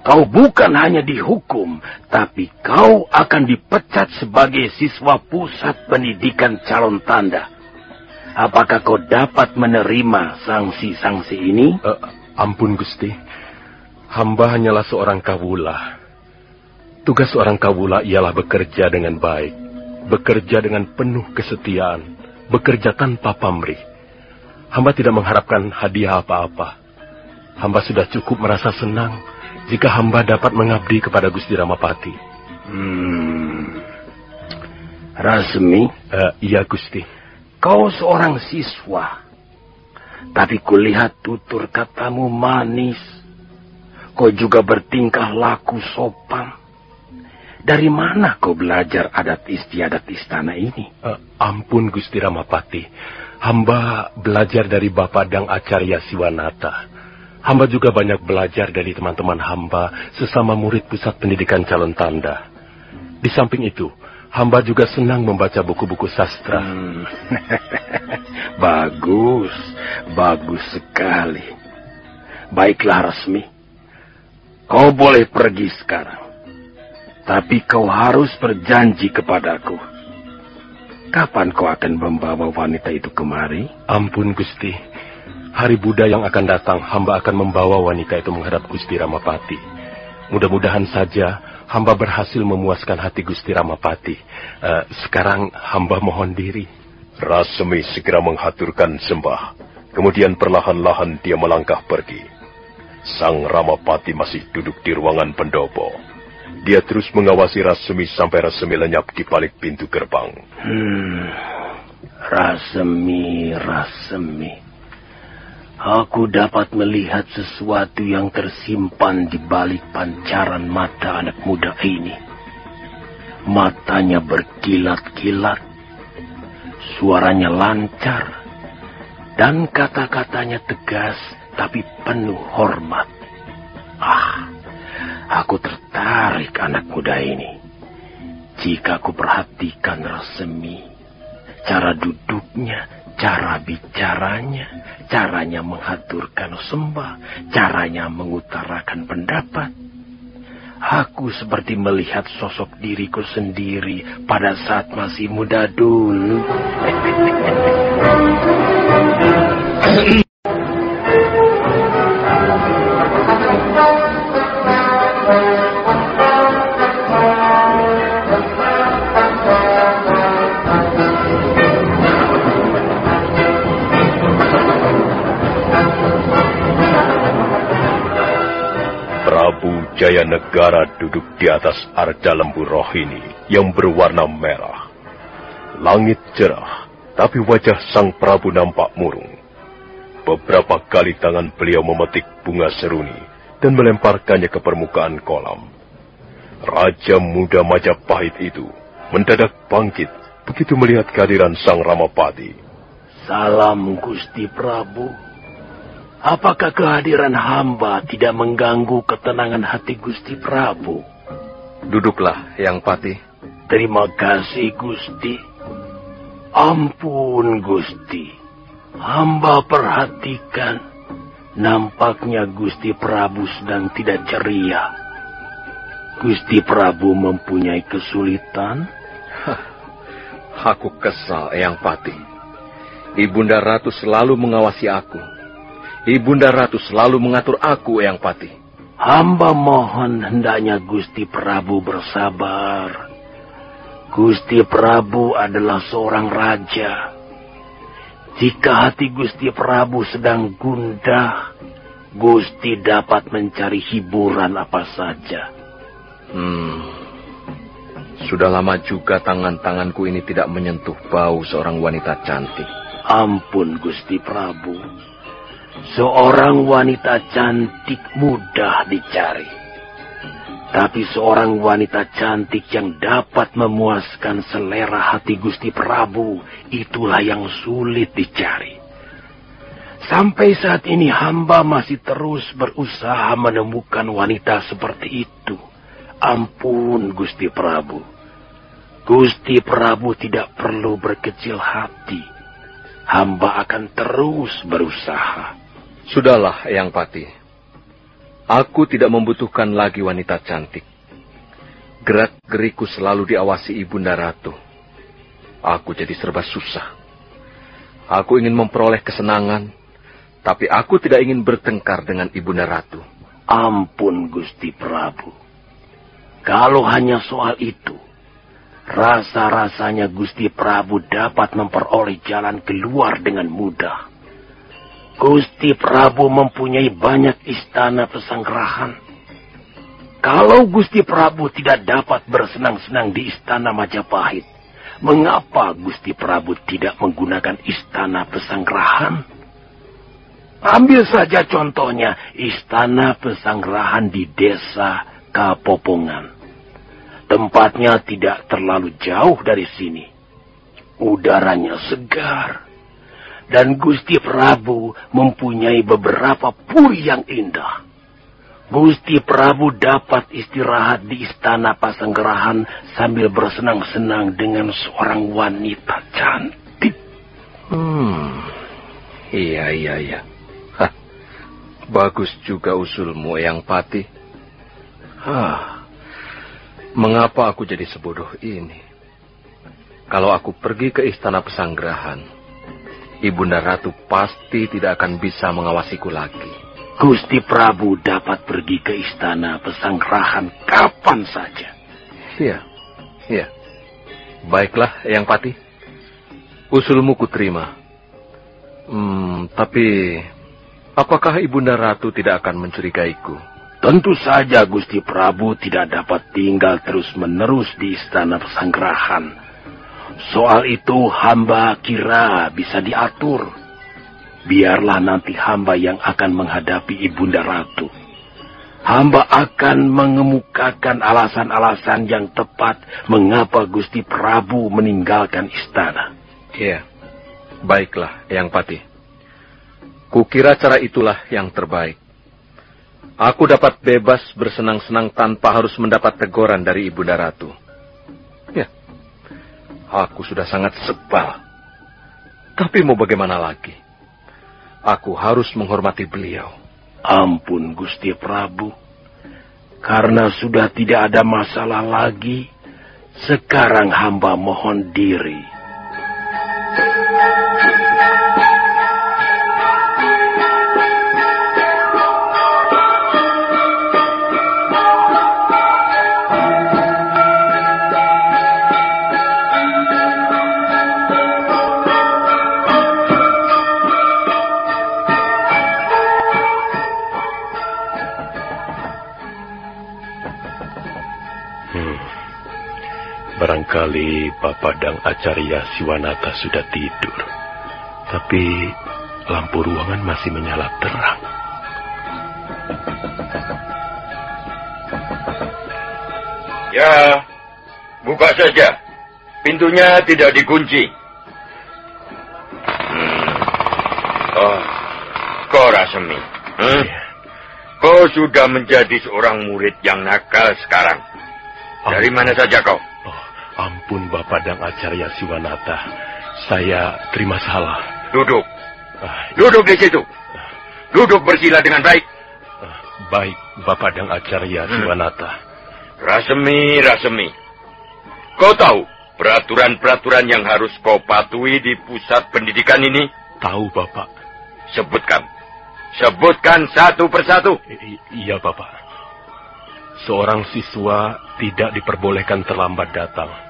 kau bukan hanya dihukum, tapi kau akan dipecat sebagai siswa pusat pendidikan calon tanda. Apakah kau dapat menerima sanksi-sanksi ini? Uh, ampun Gusti, hamba hanyalah seorang kawula. Tugas seorang kawula ialah bekerja dengan baik, bekerja dengan penuh kesetiaan, bekerja tanpa pamrih. Hamba tidak mengharapkan hadiah apa-apa. Hamba sudah cukup merasa senang jika hamba dapat mengabdi kepada Gusti Ramapati. Hmm. Rasmi? Uh, iya, Gusti. Kau seorang siswa. Tapi kulihat tutur katamu manis. Kau juga bertingkah laku sopan. Dari mana kau belajar adat istiadat istana ini? Uh, ampun Gusti Ramapati. Hamba belajar dari Bapak Dang Acarya Siwanata. Hamba juga banyak belajar dari teman-teman hamba sesama murid pusat pendidikan calon tanda. Di samping itu, hamba juga senang membaca buku-buku sastra. Hmm. [laughs] bagus, bagus sekali. Baiklah Rasmi, kau boleh pergi sekarang. Tapi kau harus berjanji kepadaku. Kapan kau akan membawa wanita itu kemari? Ampun Gusti. Hari Buddha yang akan datang, hamba akan membawa wanita itu menghadap Gusti Ramapati. Mudah-mudahan saja hamba berhasil memuaskan hati Gusti Ramapati. Uh, sekarang hamba mohon diri. Rasmi segera menghaturkan sembah. Kemudian perlahan-lahan dia melangkah pergi. Sang Ramapati masih duduk di ruangan pendopo. Dia terus mengawasi Rasmi sampai Rasmi lenyap di balik pintu gerbang. Hmm. Rasemi, Rasemi. Aku dapat melihat sesuatu yang tersimpan di balik pancaran mata anak muda ini. Matanya berkilat-kilat, suaranya lancar, dan kata-katanya tegas tapi penuh hormat. Ah, aku tertarik anak muda ini. Jika aku perhatikan resemi, cara duduknya, cara bicaranya, caranya mengaturkan sembah, caranya mengutarakan pendapat. Aku seperti melihat sosok diriku sendiri pada saat masih muda dulu. [laughs] Prabu Jaya Negara duduk di atas arca lembu rohini yang berwarna merah. Langit cerah, tapi wajah sang Prabu nampak murung. Beberapa kali tangan beliau memetik bunga seruni dan melemparkannya ke permukaan kolam. Raja muda Majapahit itu mendadak bangkit begitu melihat kehadiran sang Ramapati. Salam Gusti Prabu. Apakah kehadiran hamba tidak mengganggu ketenangan hati Gusti Prabu? Duduklah, Yang Pati. Terima kasih, Gusti. Ampun, Gusti. Hamba perhatikan. Nampaknya Gusti Prabu sedang tidak ceria. Gusti Prabu mempunyai kesulitan? Hah, aku kesal, Yang Pati. Ibunda Ratu selalu mengawasi aku. Ibunda Ratu selalu mengatur aku, Eyang Pati. Hamba mohon hendaknya Gusti Prabu bersabar. Gusti Prabu adalah seorang raja. Jika hati Gusti Prabu sedang gundah, Gusti dapat mencari hiburan apa saja. Hmm, sudah lama juga tangan-tanganku ini tidak menyentuh bau seorang wanita cantik. Ampun Gusti Prabu. Seorang wanita cantik mudah dicari. Tapi seorang wanita cantik yang dapat memuaskan selera hati Gusti Prabu, itulah yang sulit dicari. Sampai saat ini hamba masih terus berusaha menemukan wanita seperti itu. Ampun Gusti Prabu. Gusti Prabu tidak perlu berkecil hati. Hamba akan terus berusaha. Sudahlah, Eyang Pati. Aku tidak membutuhkan lagi wanita cantik. Gerak-geriku selalu diawasi Ibunda Ratu. Aku jadi serba susah. Aku ingin memperoleh kesenangan, tapi aku tidak ingin bertengkar dengan Ibunda Ratu. Ampun, Gusti Prabu. Kalau hanya soal itu, rasa-rasanya Gusti Prabu dapat memperoleh jalan keluar dengan mudah. Gusti Prabu mempunyai banyak istana pesanggerahan. Kalau Gusti Prabu tidak dapat bersenang-senang di istana Majapahit, mengapa Gusti Prabu tidak menggunakan istana pesanggerahan? Ambil saja contohnya istana pesanggerahan di desa Kapopongan. Tempatnya tidak terlalu jauh dari sini. Udaranya segar dan Gusti Prabu mempunyai beberapa puri yang indah. Gusti Prabu dapat istirahat di istana Pasanggerahan sambil bersenang-senang dengan seorang wanita cantik. Hmm, iya, iya, iya. Hah, bagus juga usulmu, Yang Pati. Hah, mengapa aku jadi sebodoh ini? Kalau aku pergi ke istana Pesanggerahan, Ibunda Ratu pasti tidak akan bisa mengawasiku lagi. Gusti Prabu dapat pergi ke istana pesanggerahan kapan saja. Iya, iya. Baiklah, Yang Pati. Usulmu kuterima. Hmm, tapi apakah Ibunda Ratu tidak akan mencurigaiku? Tentu saja Gusti Prabu tidak dapat tinggal terus-menerus di istana pesanggerahan Soal itu hamba kira bisa diatur. Biarlah nanti hamba yang akan menghadapi Ibunda Ratu. Hamba akan mengemukakan alasan-alasan yang tepat mengapa Gusti Prabu meninggalkan istana. Iya, baiklah, Yang Pati. Kukira cara itulah yang terbaik. Aku dapat bebas bersenang-senang tanpa harus mendapat teguran dari Ibunda Ratu. Ya, aku sudah sangat sebal. Tapi mau bagaimana lagi? Aku harus menghormati beliau. Ampun Gusti Prabu. Karena sudah tidak ada masalah lagi, sekarang hamba mohon diri. Barangkali Bapak dan Acarya Siwanata sudah tidur. Tapi lampu ruangan masih menyala terang. Ya, buka saja. Pintunya tidak dikunci. Hmm. Oh, kau Rasemi. Hmm? Kau sudah menjadi seorang murid yang nakal sekarang. Dari mana saja kau? Ampun Bapak dan Acarya Siwanata. Saya terima salah. Duduk. Duduk di situ. Duduk bersila dengan baik. Baik, Bapak dan Acarya Hmm. Siwanata. Rasemi, Rasemi. Kau tahu peraturan-peraturan yang harus kau patuhi di pusat pendidikan ini? Tahu, Bapak. Sebutkan. Sebutkan satu persatu. Iya, Bapak. Seorang siswa tidak diperbolehkan terlambat datang.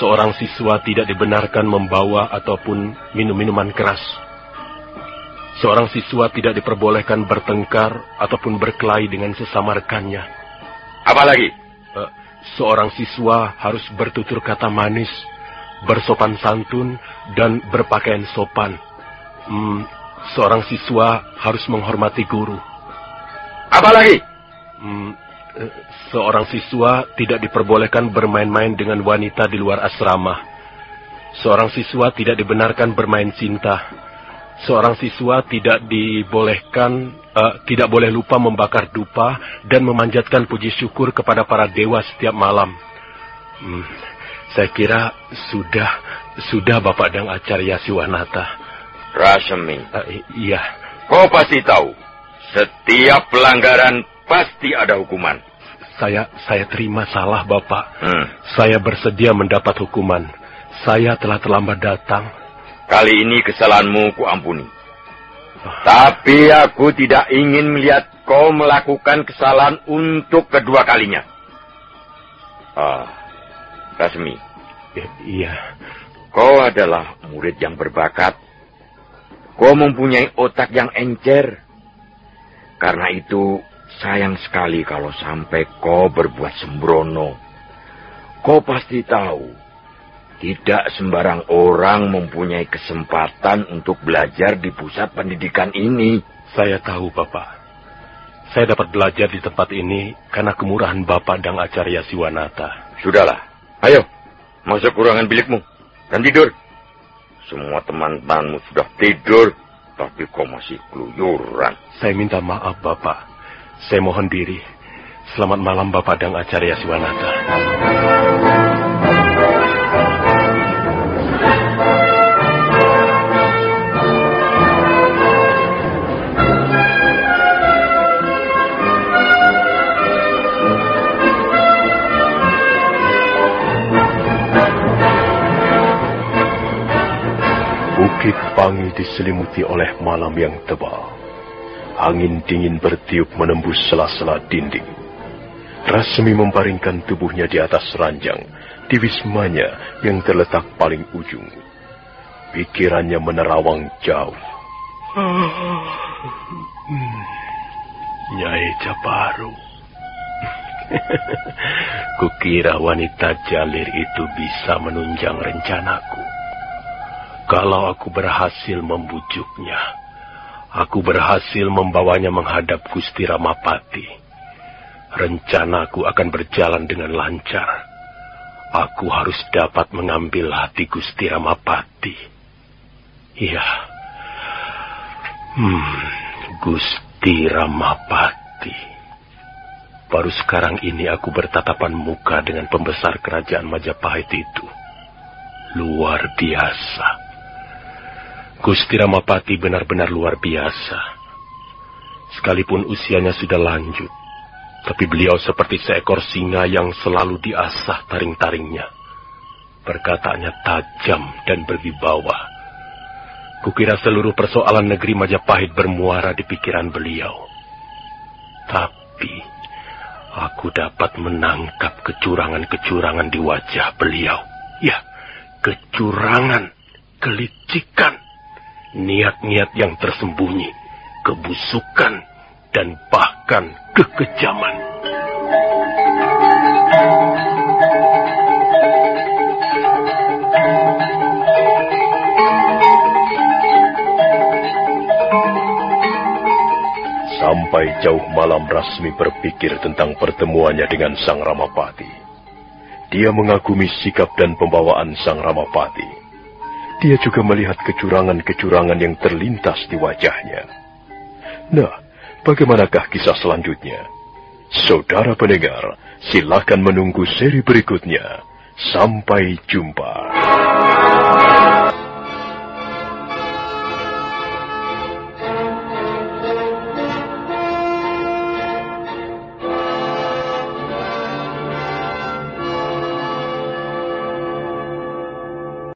Seorang siswa tidak dibenarkan membawa ataupun minum minuman keras. Seorang siswa tidak diperbolehkan bertengkar ataupun berkelahi dengan sesama rekannya. Apalagi? Eh, seorang siswa harus bertutur kata manis, bersopan santun, dan berpakaian sopan. Hmm, seorang siswa harus menghormati guru. Apalagi? Hmm, eh, seorang siswa tidak diperbolehkan bermain-main dengan wanita di luar asrama. Seorang siswa tidak dibenarkan bermain cinta. Seorang siswa tidak dibolehkan, eh, tidak boleh lupa membakar dupa dan memanjatkan puji syukur kepada para dewa setiap malam. Hmm, saya kira sudah, sudah Bapak dan Acarya Siwanata. Rasemi. Eh, iya. Kau pasti tahu. Setiap pelanggaran pasti ada hukuman. Saya saya terima salah Bapak. Hmm. Saya bersedia mendapat hukuman. Saya telah terlambat datang. Kali ini kesalahanmu ku ampuni. Tapi aku tidak ingin melihat kau melakukan kesalahan untuk kedua kalinya. Ah, Rasmi. iya. Kau adalah murid yang berbakat. Kau mempunyai otak yang encer. Karena itu, sayang sekali kalau sampai kau berbuat sembrono. Kau pasti tahu, tidak sembarang orang mempunyai kesempatan untuk belajar di pusat pendidikan ini. Saya tahu, Bapak. Saya dapat belajar di tempat ini karena kemurahan Bapak dan Acarya Siwanata. Sudahlah, ayo, masuk ke ruangan bilikmu dan tidur. Semua teman-temanmu sudah tidur, tapi kau masih keluyuran. Saya minta maaf, Bapak. Saya mohon diri. Selamat malam, Bapak dan Acarya Siwanata. Bukit Pangi diselimuti oleh malam yang tebal. Angin dingin bertiup menembus sela-sela dinding. Rasmi membaringkan tubuhnya di atas ranjang, di wismanya yang terletak paling ujung. Pikirannya menerawang jauh. Hmm. Nyai Caparu. [laughs] Kukira wanita jalir itu bisa menunjang rencanaku. Kalau aku berhasil membujuknya, aku berhasil membawanya menghadap Gusti Ramapati. Rencanaku akan berjalan dengan lancar. Aku harus dapat mengambil hati Gusti Ramapati. Iya. Hmm, Gusti Ramapati. Baru sekarang ini aku bertatapan muka dengan pembesar kerajaan Majapahit itu. Luar biasa. Gusti Ramapati benar-benar luar biasa. Sekalipun usianya sudah lanjut, tapi beliau seperti seekor singa yang selalu diasah taring-taringnya. Perkataannya tajam dan berwibawa. Kukira seluruh persoalan negeri Majapahit bermuara di pikiran beliau. Tapi Aku dapat menangkap kecurangan-kecurangan di wajah beliau. Ya, kecurangan, kelicikan, niat-niat yang tersembunyi, kebusukan, dan bahkan kekejaman. Sampai jauh malam Rasmi berpikir tentang pertemuannya dengan Sang Ramapati. Dia mengagumi sikap dan pembawaan Sang Ramapati. Dia juga melihat kecurangan-kecurangan yang terlintas di wajahnya. Nah, bagaimanakah kisah selanjutnya? Saudara pendengar, silakan menunggu seri berikutnya. Sampai jumpa.